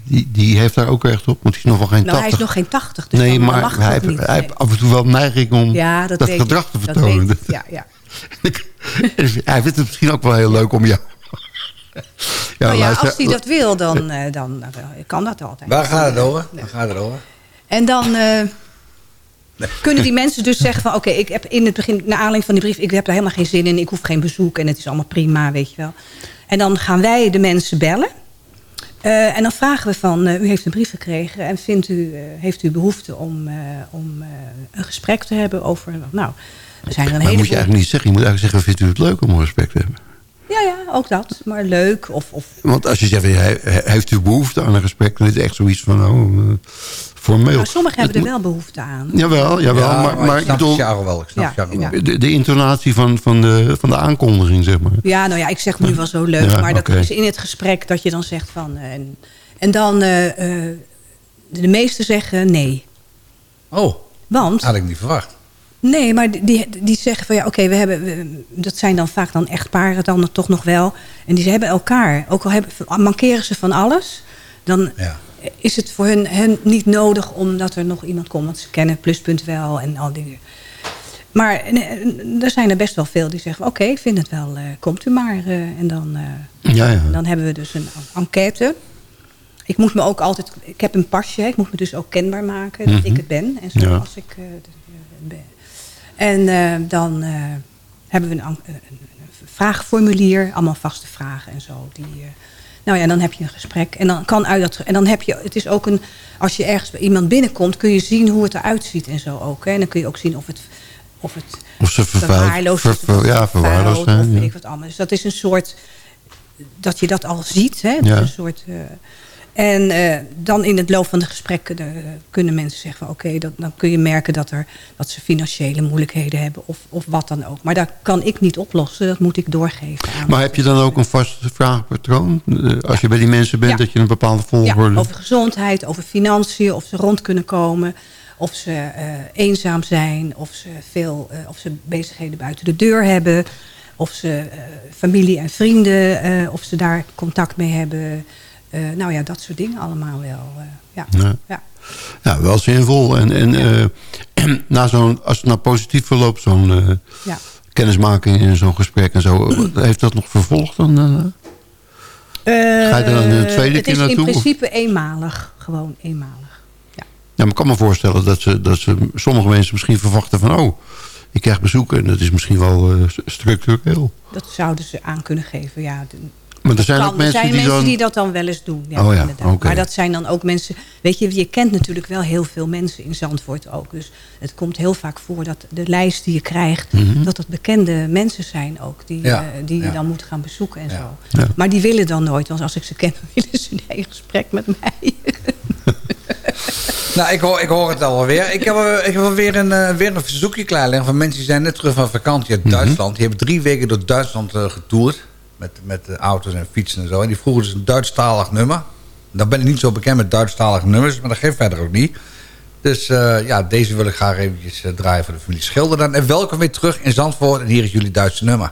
Die, die heeft daar ook recht op, want die is nog wel geen Nou, hij 80. is nog geen 80, dus nee, maar mag hij, heeft, niet. hij heeft af en toe wel neiging om Ja, dat, dat gedrag ik. te Dat vertonen. weet ik. Ja, ja. <laughs> hij vindt het misschien ook wel heel leuk om jou... ja, nou ja, luister- als hij dat wil, dan, eh, dan eh, kan dat altijd. Waar gaat het over? Waar gaat het over? En dan eh, kunnen die mensen dus zeggen van... oké, ik heb in het begin, naar aanleiding van die brief... ik heb daar helemaal geen zin in, ik hoef geen bezoek... en het is allemaal prima, weet je wel. En dan gaan wij de mensen bellen. Eh, en dan vragen we van, eh, u heeft een brief gekregen... en vindt u, eh, heeft u behoefte om, eh, om eh, een gesprek te hebben over... nou, zijn er een maar moet je heleboel... eigenlijk niet zeggen. Je moet eigenlijk zeggen, vindt u het leuk om respect te hebben? Ja, ja, ook dat. Maar leuk of... of Want als je zegt, he- he- heeft u behoefte aan een gesprek... dan is het echt zoiets van, oh, eh, formeel. nou, sommigen hebben Het er wel behoefte aan. Jawel, jawel. Ja, maar, maar maar ik snap Charles wel, ik snap Ja, Charles wel. ja. de, de intonatie van, van, de, van de aankondiging, zeg maar. Ja, nou ja, ik zeg nu wel zo leuk. Ja, maar dat is in het gesprek dat je dan zegt van... eh, en, en dan, eh, eh, de meesten zeggen nee. Oh, Want, had ik niet verwacht. Nee, maar die, die zeggen van ja, oké, we hebben... we- dat zijn dan vaak dan echtparen dan toch nog wel. En die hebben elkaar. Ook al hebben, mankeren ze van alles... dan Ja. is het voor hun, hen niet nodig omdat er nog iemand komt. Want ze kennen pluspunt wel en al die dingen. Maar er zijn er best wel veel die zeggen... oké, ik vind het wel, eh, komt u maar. eh, en dan, eh, Ja, ja. dan hebben we dus een enquête. Ik moet me ook altijd... Ik heb een pasje, ik moet me dus ook kenbaar maken... dat Mhm. ik het ben. En zo Ja. als ik ben. En eh, dan eh, hebben we een, en- een, een vragenformulier. Allemaal vaste vragen en zo. Die, eh, nou ja, dan heb je een gesprek. En dan kan uit dat... En dan heb je... Het is ook een... Als je ergens bij iemand binnenkomt... kun je zien hoe het eruit ziet en zo ook. Hè. En dan kun je ook zien of het... Of het Of ze verwaarloosd ver- ver- ja, verwaarloosd zijn, Of weet ja. ik wat allemaal. Dus dat is een soort... Dat je dat al ziet. Hè? Dat Ja. is een soort... en eh, dan in het loop van de gesprekken eh, kunnen mensen zeggen van oké, dan kun je merken dat, er, dat ze financiële moeilijkheden hebben of, of wat dan ook. Maar dat kan ik niet oplossen, dat moet ik doorgeven aan. Maar heb je dan ook een vast vraagpatroon? Eh, Als je bij die mensen bent, Ja. dat je een bepaalde ja, volgorde... over gezondheid, over financiën, of ze rond kunnen komen, of ze eenzaam zijn, of ze veel, of ze bezigheden buiten de deur hebben, of ze familie en vrienden, of ze daar contact mee hebben. Eh, nou ja, dat soort dingen allemaal wel. eh, ja. Ja. Ja. Ja, wel zinvol. En, en eh, <clears throat> na zo'n, als het nou positief verloopt, zo'n Ja. kennismaking in zo'n gesprek en zo, <clears throat> heeft dat nog vervolg dan? Ga je er dan een tweede het keer is naartoe, in of? principe eenmalig. Gewoon eenmalig. Ja, maar ik kan me voorstellen dat, ze, dat ze, sommige mensen misschien verwachten van... oh, ik krijg bezoek en dat is misschien wel eh, structureel. Dat zouden ze aan kunnen geven. Ja, Maar er zijn kan. ook mensen, er zijn die, mensen dan... die dat dan wel eens doen. Ja, Oh ja. Maar dat zijn dan ook mensen... Weet je, je kent natuurlijk wel heel veel mensen in Zandvoort ook. Dus het komt heel vaak voor dat de lijst die je krijgt... Mhm. dat het bekende mensen zijn ook. Die, Ja, eh, die je dan moet gaan bezoeken en zo. Maar die willen dan nooit. Want als ik ze ken, <laughs> willen ze een gesprek met mij. <laughs> Nou, ik hoor, ik hoor het alweer. Ik heb, ik heb alweer een, eh, weer een verzoekje klaarleggen van mensen die zijn net terug van vakantie uit Duitsland. Die hebben drie weken door Duitsland eh, getoerd. Met, met auto's en fietsen en zo. En die vroegen dus een Duitsstalig nummer. Dan ben ik niet zo bekend met Duitsstalige nummers, maar dat geeft verder ook niet. Dus eh, ja, deze wil ik graag eventjes eh, draaien voor de familie Schilder dan. En welkom weer terug in Zandvoort. En hier is jullie Duitse nummer.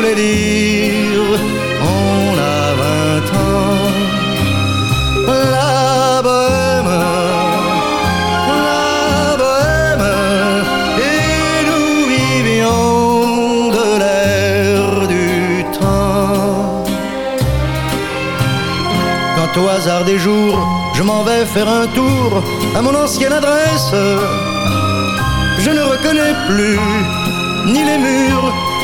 Voulait dire on a vingt ans. La bohème, la bohème, et nous vivions de l'air du temps. Quand au hasard des jours, je m'en vais faire un tour à mon ancienne adresse, je ne reconnais plus ni les murs,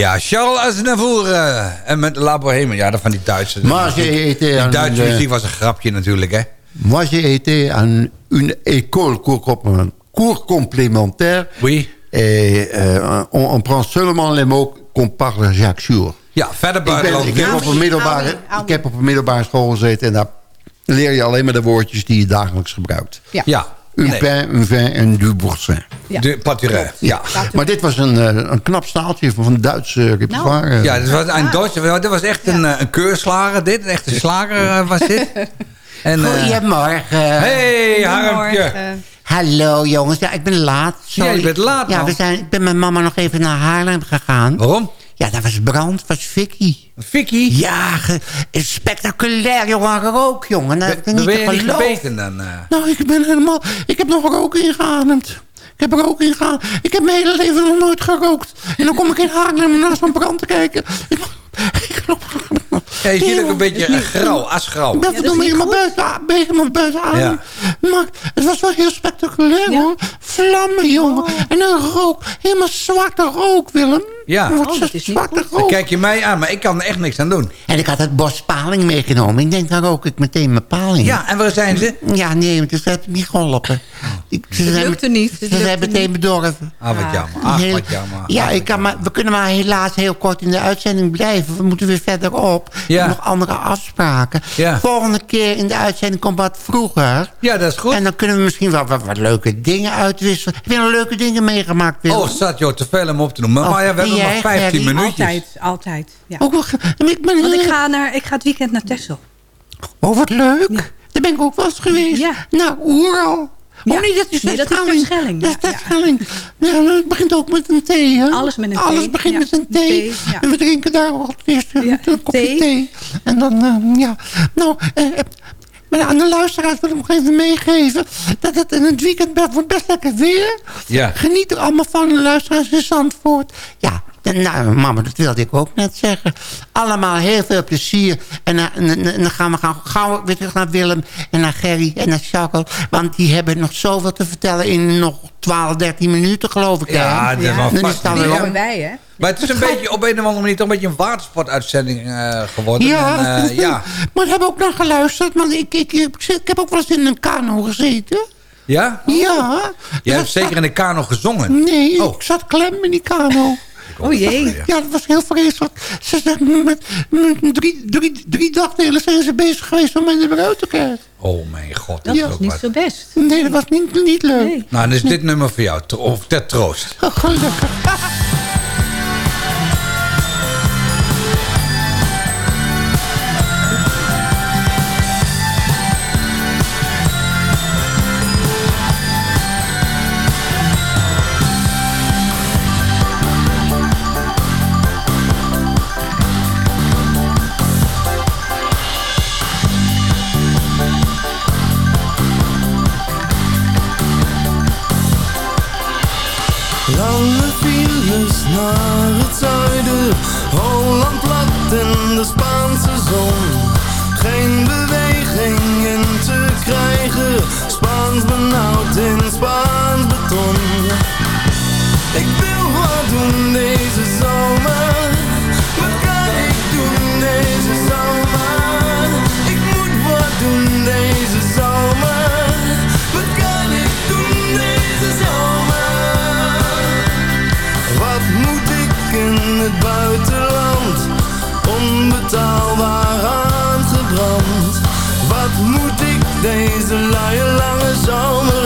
Ja, Charles Aznavour uh, en met La Bohème. Ja, dat van die Duitse. Maar die aan Duitse de- muziek was een grapje natuurlijk, hè? Moi, j'ai été à une, école cours, com- cours complémentaire. Oui. Et euh, on, on prend seulement les mots qu'on parle Jacques Jour. Ja, verder Ik, ben, buitenland. ik, heb op een middelbare, ik heb op een middelbare school gezeten... en daar leer je alleen maar de woordjes die je dagelijks gebruikt. Ja. Ja. Un Nee. pain, un vin en du boursin. Ja. De Paturet. Ja. Maar dit was een, eh, een knap staaltje van een Duitse repertoire. Ja, dat was een Duitse, dat was echt een, eh, een keurslager dit. Een echte slager eh, was dit. <laughs> En, eh, Goedemorgen. Hey, Harmpje. Hallo jongens, ja, ik ben laat. Sorry. Ja, je bent laat, Ja, we zijn, ik ben met mama nog even naar Haarlem gegaan. Waarom? Ja, dat was brand, was Vicky. Vicky? Ja, spectaculair, jongen. Rook, jongen. Nou, dat Ben niet ben te je niet gebeten dan? eh? Nou, ik ben helemaal... Ik heb nog rook ingeademd. Ik heb rook ingeademd. Ik heb mijn hele leven nog nooit gerookt. En dan kom ik in Haarlem naar zo'n brand te kijken. Ik. Ja, je ziet ook een beetje grauw, asgrauw. Ik ben verdomme helemaal buiten, ben helemaal buiten adem. Maar het was wel heel spectaculair, hoor. Vlammen, jongen. En een rook. Helemaal zwarte rook, Willem. Ja. Wat zwarte Dan rook. kijk je mij aan, maar ik kan er echt niks aan doen. En ik had het bos paling meegenomen. Ik denk, dan rook ik meteen mijn paling. Ja, en waar zijn ze? Ja, nee, want het heeft niet geholpen. Ik- Ze Het zijn, lukte niet. Het Ze zijn meteen niet. bedorven. Ah, wat jammer. Ach, Heel- wat jammer. Ja, ik kan maar, we kunnen maar helaas heel kort in de uitzending blijven. We moeten weer verderop. We Ja. hebben nog andere afspraken. Ja. Volgende keer in de uitzending komt wat vroeger. Ja, dat is goed. En dan kunnen we misschien wel wat, wat leuke dingen uitwisselen. Heb je nog leuke dingen meegemaakt, Willem? Oh, staat joh, te veel om op te noemen. Oh, maar ja, we en hebben nog jij, maar 15 Gerry? minuutjes. Altijd, altijd. Ja. Ook wel ge- ik ben, Want ik ga, naar, ik ga het weekend naar Texel. Oh, wat leuk. Daar ben ik ook wel eens geweest. Ja. Nou, Oeral. Ja. Oh nee, dat is Nee, dat is Terschelling. Terschelling, Dat is ja, ja. Terschelling. Ja, nou, het begint ook met een thee, hè? Alles met een Alles thee, begint ja. met een Thee, thee. ja. En we drinken daar al eerst een, Ja, een kopje thee. thee. En dan, eh, ja. Nou, eh, eh, maar aan de luisteraars wil ik nog even meegeven... dat het in het weekend best- wordt best lekker weer. Ja. Geniet er allemaal van, de luisteraars in Zandvoort. Ja, nou, mama, dat wilde ik ook net zeggen. Allemaal heel veel plezier. En, eh, en, en- en dan gaan we gaan gauw weer terug naar Willem en naar Gerry en naar Jacques. Want die hebben nog zoveel te vertellen in nog 12, 13 minuten, geloof ik. Ja, dat Ja. Dan is dan weer hè? om. Hebben wij, hè? Maar het is een beetje op een of andere manier toch een beetje een watersportuitzending eh, geworden. Ja, En, eh, <laughs> ja. maar ik heb ook naar geluisterd. Maar ik, ik, ik, ik heb ook wel eens in een kano gezeten. Ja? Ja. Jij hebt zeker in de kano gezongen. Nee, Oh. ik zat klem in die kano. Oh jee. Ja, dat was heel vreselijk. Ze zijn met, met drie, drie, drie dagdelen zijn ze bezig geweest om mij uit te krijgen. Oh mijn god. Dat is was ook niet wat. zo best. Nee, dat was niet, niet leuk. Nee. Nou, dan is dit nummer voor jou. Of ter troost. Oh, gelukkig. Het zuiden, Holland plat in de Spaanse zon. Geen beweging in te krijgen, Spaans benauwd in Spaans beton. Ik wil Onbetaalbaar aangebrand. Wat moet ik deze luie lange zomer?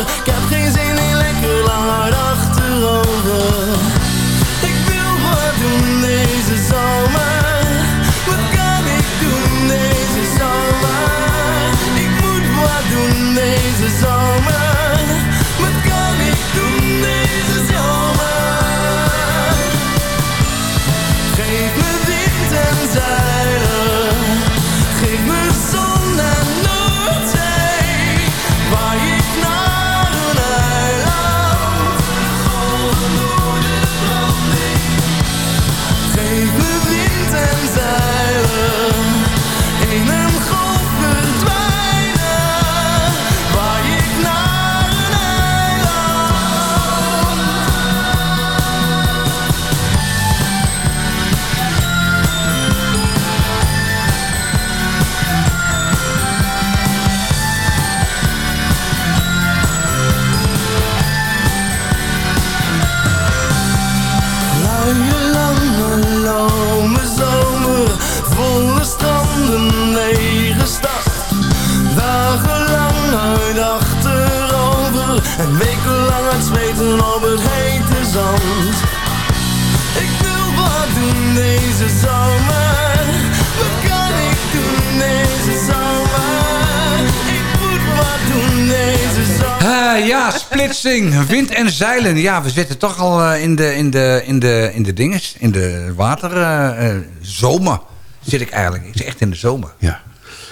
ja, splitsing, wind en zeilen. Ja, we zitten toch al eh, in de, in de, in de, in de dinges, in de waterzomer eh, eh, Zomer zit ik eigenlijk. Ik zit echt in de zomer. Ja,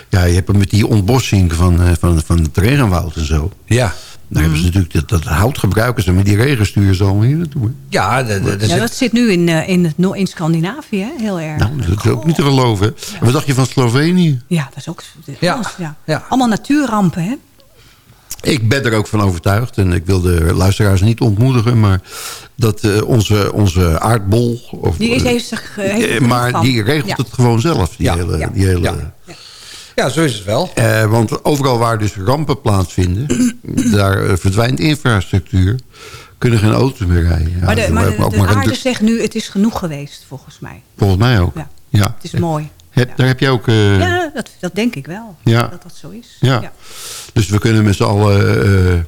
ja je hebt hem met die ontbossing van, van, van het regenwoud en zo. Ja. Daar hebben ze natuurlijk dat, dat hout gebruiken ze, maar die regen sturen ze allemaal hier naartoe. Ja, de, de, de Ja, dat zit nu in, eh, in, het, no- in Scandinavië, hè? heel erg. Nou, dat is ook niet te geloven. En wat dacht je van Slovenië? Ja, dat is ook... Ja. alles, ja. Ja. Allemaal natuurrampen, hè? Ik ben er ook van overtuigd. En ik wil de luisteraars niet ontmoedigen. Maar dat eh, onze, onze aardbol... Of, Die is, heeft zich... eh, heeft maar van. die regelt Ja. het gewoon zelf. Die Ja, hele, ja, die hele, ja. ja, zo is het wel. Eh, want overal waar dus rampen plaatsvinden... <clears throat> daar eh, verdwijnt infrastructuur. Kunnen geen auto's meer rijden. Ja, Maar de, maar de, ook de maar een aarde zegt nu, het is genoeg geweest, volgens mij. Volgens mij ook. Ja. Ja. Het is mooi. Heb, Daar heb je ook... eh, Ja, dat, dat denk ik wel. Ja. Dat dat zo is. Ja. Dus we kunnen met z'n allen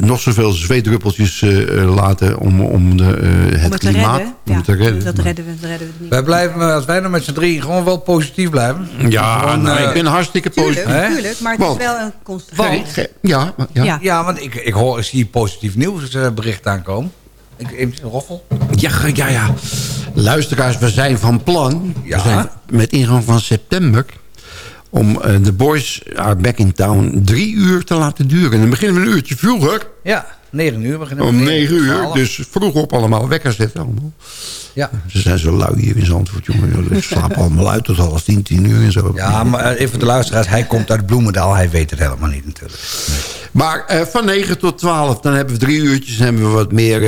nog zoveel zweetdruppeltjes eh, eh, laten om, om de, eh, het, Om het te klimaat redden. om Ja, het te redden. Dat redden we, dat redden we niet. Wij blijven, eh, als wij nou met z'n drie gewoon wel positief blijven. Ja, Gewoon, nou, eh, ik ben hartstikke positief. Tuurlijk, tuurlijk, maar het Want- is wel een constante. Ja, ja. Ja. Ja, want ik, ik, hoor, ik zie positief nieuwsbericht aankomen. Ik, even een roffel. Ja, ja, ja. Luisteraars, we zijn van plan. Ja. We zijn met ingang van september. Om eh, de Boys Are Back in Town drie uur te laten duren. En dan beginnen we een uurtje vroeger. Ja, 9 uur. We beginnen Om om negen uur. 12. Dus vroeg op allemaal. Wekker zetten allemaal. Ja. Ze zijn zo lui hier in Zandvoort, jongen. Ze slapen <laughs> allemaal uit tot half tien, tien uur en zo. Ja, maar eh, even de luisteraars. Hij komt uit Bloemendaal. Hij weet het helemaal niet natuurlijk. Maar eh, van 9 tot 12, dan hebben we drie uurtjes... dan hebben we wat meer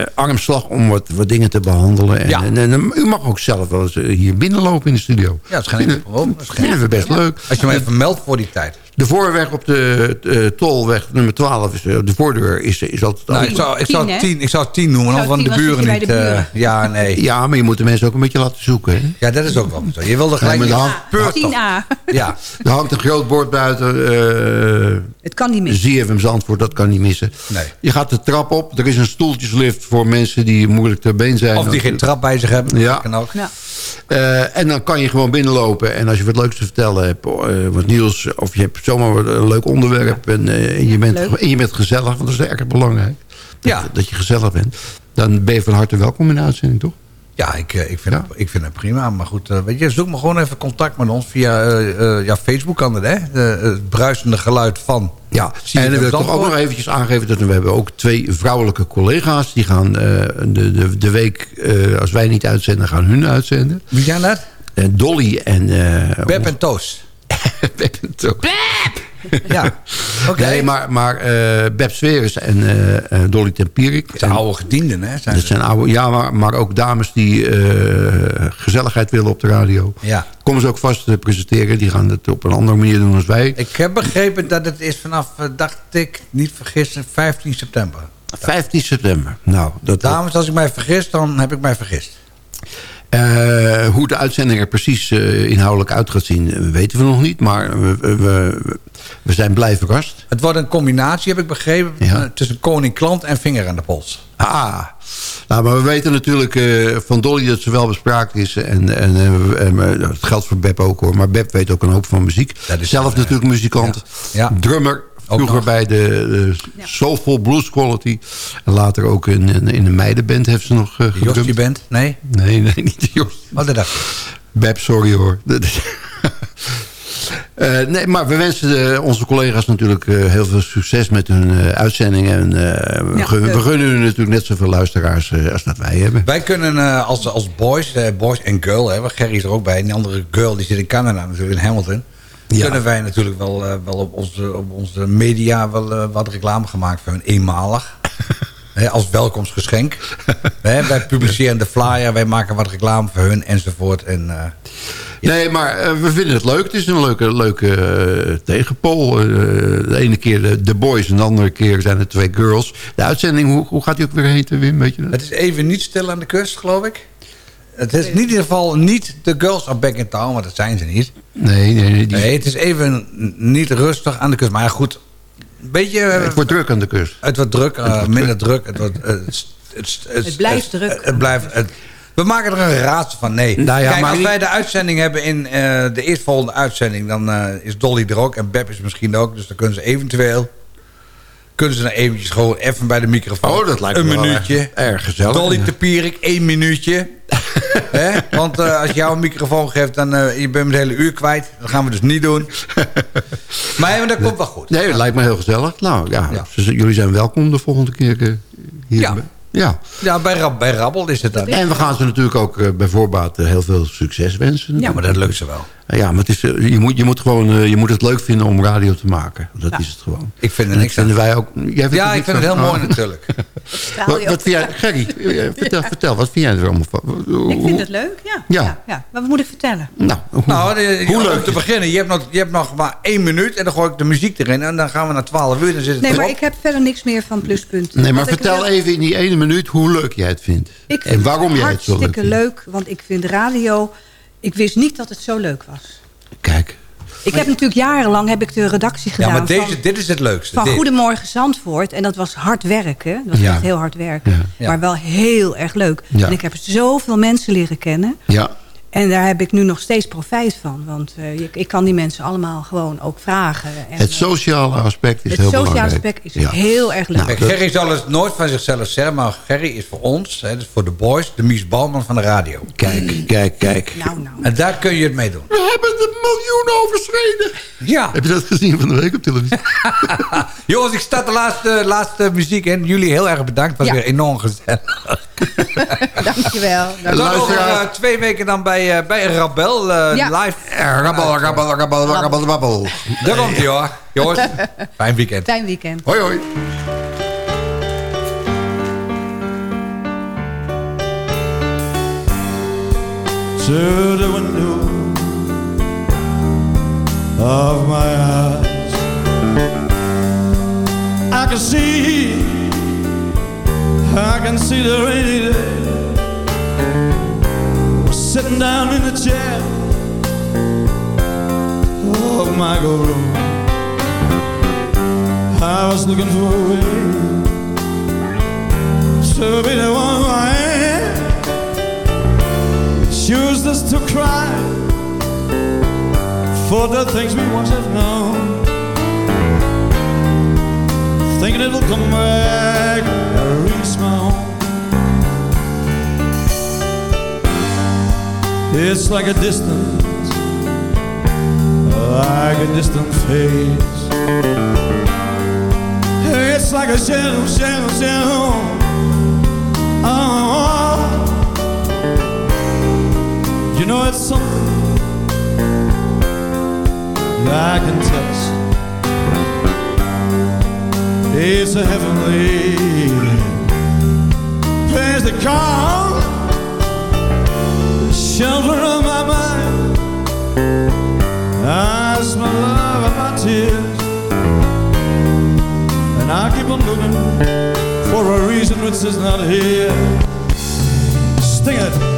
eh, armslag om wat, wat dingen te behandelen. En, Ja. en, en u mag ook zelf wel eens hier binnenlopen in de studio. Ja, dat is geen probleem. Dat vinden we best leuk. Als je me even meldt voor die tijd. De voorweg op de eh, tolweg nummer 12, is, eh, de voordeur, is, is altijd Nou, ik, zou, ik, Tien, zou tien, ik zou tien noemen, Zou want van tien, de dan buren niet. de eh, ja, nee. Ja, maar je moet de mensen ook een beetje laten zoeken. Hè? Ja, dat is ook wel zo. Je wilde gelijk... Ja, maar dan- Peur toch? 10a. Ja, Er hangt een groot bord buiten. eh Het kan niet meer. ZFM Zandvoort, dat kan niet missen. Nee. Je gaat de trap op. Er is een stoeltjeslift voor mensen die moeilijk ter been zijn. of die geen trap bij zich hebben. Ja. Dat kan ook. Ja. Eh, en dan kan je gewoon binnenlopen. En als je wat leuks te vertellen hebt, eh, wat nieuws... of je hebt zomaar een leuk onderwerp... en, eh, en, je, bent, leuk. en je bent gezellig, want dat is erg belangrijk. Dat, Ja. dat je gezellig bent. Dan ben je van harte welkom in de uitzending, toch? Ja, ik, eh, ik, vind Ja. Het, ik vind het prima. Maar goed, eh, weet je, zoek me gewoon even contact met ons via eh, eh, ja, Facebook kan het, hè? De, het bruisende geluid van... Ja, en dan wil ik toch ook nog eventjes aangeven... dat we hebben ook twee vrouwelijke collega's. Die gaan eh, de, de, de week, eh, als wij niet uitzenden, gaan hun uitzenden. Wie zijn dat? Dolly en... eh Beb en Toos. <laughs> Beb en Toos. <laughs> Ja, oké. Nee, maar, maar eh Beb Sweres en eh, eh, Dolly Tempierik. Het zijn En- oude gedienden, hè? Zijn Dat ze. zijn oude, ja, maar, maar ook dames die eh, gezelligheid willen op de radio. Ja. Komen ze ook vast te presenteren. Die gaan het op een andere manier doen dan wij. Ik heb begrepen dat het is vanaf, dacht ik, niet vergissen, 15 september. 15 september. Nou, dat, Dames, als ik mij vergis, dan heb ik mij vergist. Eh, hoe de uitzending er precies eh, inhoudelijk uit gaat zien, weten we nog niet. Maar we, we, we- zijn blij verrast. Het wordt een combinatie, heb ik begrepen, Ja. eh, tussen koning, klant en vinger aan de pols. Ah, nou, maar we weten natuurlijk van Dolly dat ze wel bespraakt is. En, en, en, het geldt voor Beb ook hoor. Maar Beb weet ook een hoop van muziek. Zelf natuurlijk muzikant. ja. Drummer. Vroeger nog. bij de, Soulful Blues Quality. En later ook in, in, in de meidenband heeft ze nog uh, De Jostie bent? Nee? Nee, <laughs> nee, niet de Jos. Wat dat dacht ik. Beb, sorry hoor. Dat <laughs> Eh, nee, maar we wensen de- onze collega's natuurlijk eh, heel veel succes met hun eh, uitzendingen. En, eh, we, gunnen hun natuurlijk net zoveel luisteraars eh, als dat wij hebben. Wij kunnen eh, als, als boys, eh, boys en girl, hè, Gerry is er ook bij. En die andere girl die zit in Canada natuurlijk, in Hamilton. Ja. Kunnen wij natuurlijk wel, eh, wel op, onze, op onze media wel eh, wat reclame gemaakt voor hun eenmalig. <laughs> Als welkomstgeschenk. Hè, wij publiceren de flyer, wij maken wat reclame voor hun enzovoort. En, eh, Nee, maar we vinden het leuk. Het is een leuke, leuke tegenpol. Eh, de ene keer de, de boys en de andere keer zijn er twee girls. De uitzending, hoe, hoe gaat die ook weer heten, Wim? Weet je dat? het is even niet stil aan de kust, geloof ik. Het is in ieder geval niet de girls are back in town, want dat zijn ze niet. Nee, nee, nee. Die, Nee, het is even niet rustig aan de kust. Maar goed, een beetje... het wordt druk aan de kust. Het wordt druk, eh, minder druk. Het, wordt, eh, het, het, het, Het blijft druk. Het, blijft, het- we maken er een raadsel van. Nee. Nou ja, Kijk, maar als wij de uitzending hebben in eh, de eerstvolgende uitzending... dan eh, is Dolly er ook en Beb is misschien ook. Dus dan kunnen ze eventueel kunnen ze nou eventjes gewoon even bij de microfoon. Oh, dat lijkt Een me wel minuutje. erg- gezellig. Dolly de Pierik, één minuutje. <laughs> Hè? Want eh, als je jou een microfoon geeft, dan uh, je bent me de hele uur kwijt. Dat gaan we dus niet doen. <laughs> maar, dat komt wel goed. Nee, het lijkt me heel gezellig. Nou ja, dus jullie zijn welkom de volgende keer eh, hier. Ja. Ja. Ja, bij, Rab, bij Rabbel is het dan. En we gaan ze natuurlijk ook eh, bij voorbaat eh, heel veel succes wensen. Ja, maar dat lukt ze wel. Ja, maar het is, eh, je, moet, je, moet gewoon, eh, je moet het leuk vinden om radio te maken. Dat is het gewoon. Ik vind er niks aan. wij ook. Jij vindt Ja, ik vind het heel mooi Oh. natuurlijk. <laughs> Wat, wat vind jij, Gerry, <laughs> eh, vertel, vertel, wat vind jij er allemaal van? Ik vind het leuk, ja. Ja. ja. ja. Maar wat moet ik vertellen? Nou, hoe, Nou, de- hoe om leuk te beginnen. Je hebt, nog, je hebt nog maar één minuut en dan gooi ik de muziek erin. En dan gaan we naar 12 uur. Dan zit het Nee, maar ik heb verder niks meer van pluspunt. Nee, maar vertel wil- even in die ene minuut hoe leuk jij het vindt. Ik en vind waarom jij het zo leuk hartstikke vindt. leuk, want ik vind radio... Ik wist niet dat het zo leuk was. Kijk. Ik heb natuurlijk jarenlang heb ik de redactie gedaan Ja, maar deze, van, dit is het leukste. van Dit. Goedemorgen Zandvoort. En dat was hard werken. Dat was Ja. echt heel hard werken. Ja. Maar wel heel erg leuk. En ik heb zoveel mensen leren kennen. Ja, En daar heb ik nu nog steeds profijt van. Want eh, je- ik kan die mensen allemaal gewoon ook vragen. En, het eh, sociale aspect is het heel sociale belangrijk. aspect is Ja. heel erg leuk. Nou, Gerry zal het nooit van zichzelf zeggen, maar Gerry is voor ons, hè, dus voor de boys, de Mies Bouwman van de radio. Kijk, kijk, kijk. Nou, nou. En daar kun je het mee doen. We hebben de miljoen overschreden. Ja. Heb je dat gezien van de week op televisie? <laughs> Jongens, ik start de laatste, laatste muziek in. Jullie heel erg bedankt. Het was Ja. weer enorm gezellig. <laughs> Dankjewel. Dan over eh, twee weken dan bij, eh, bij Rabel eh, Ja. live. Rabbel, rabbel, rabbel, rabbel, rabbel. Daar komt hij hoor. Jongens, <laughs> fijn weekend. Fijn weekend. Hoi, hoi. to the window of my eyes. I can see, I can see the rainy day. Sitting down in the chair of my room. I was looking for a way to be the one who I am It's useless to cry for the things we once have known. Thinking it'll come back reach my home. It's like a distance, like a distant face. It's like a shadow, shadow, shadow. Oh. You know it's something I can touch. It's a heavenly place to call shelter of my mind. I my love and my tears, and I keep on looking for a reason which is not here. Sting it.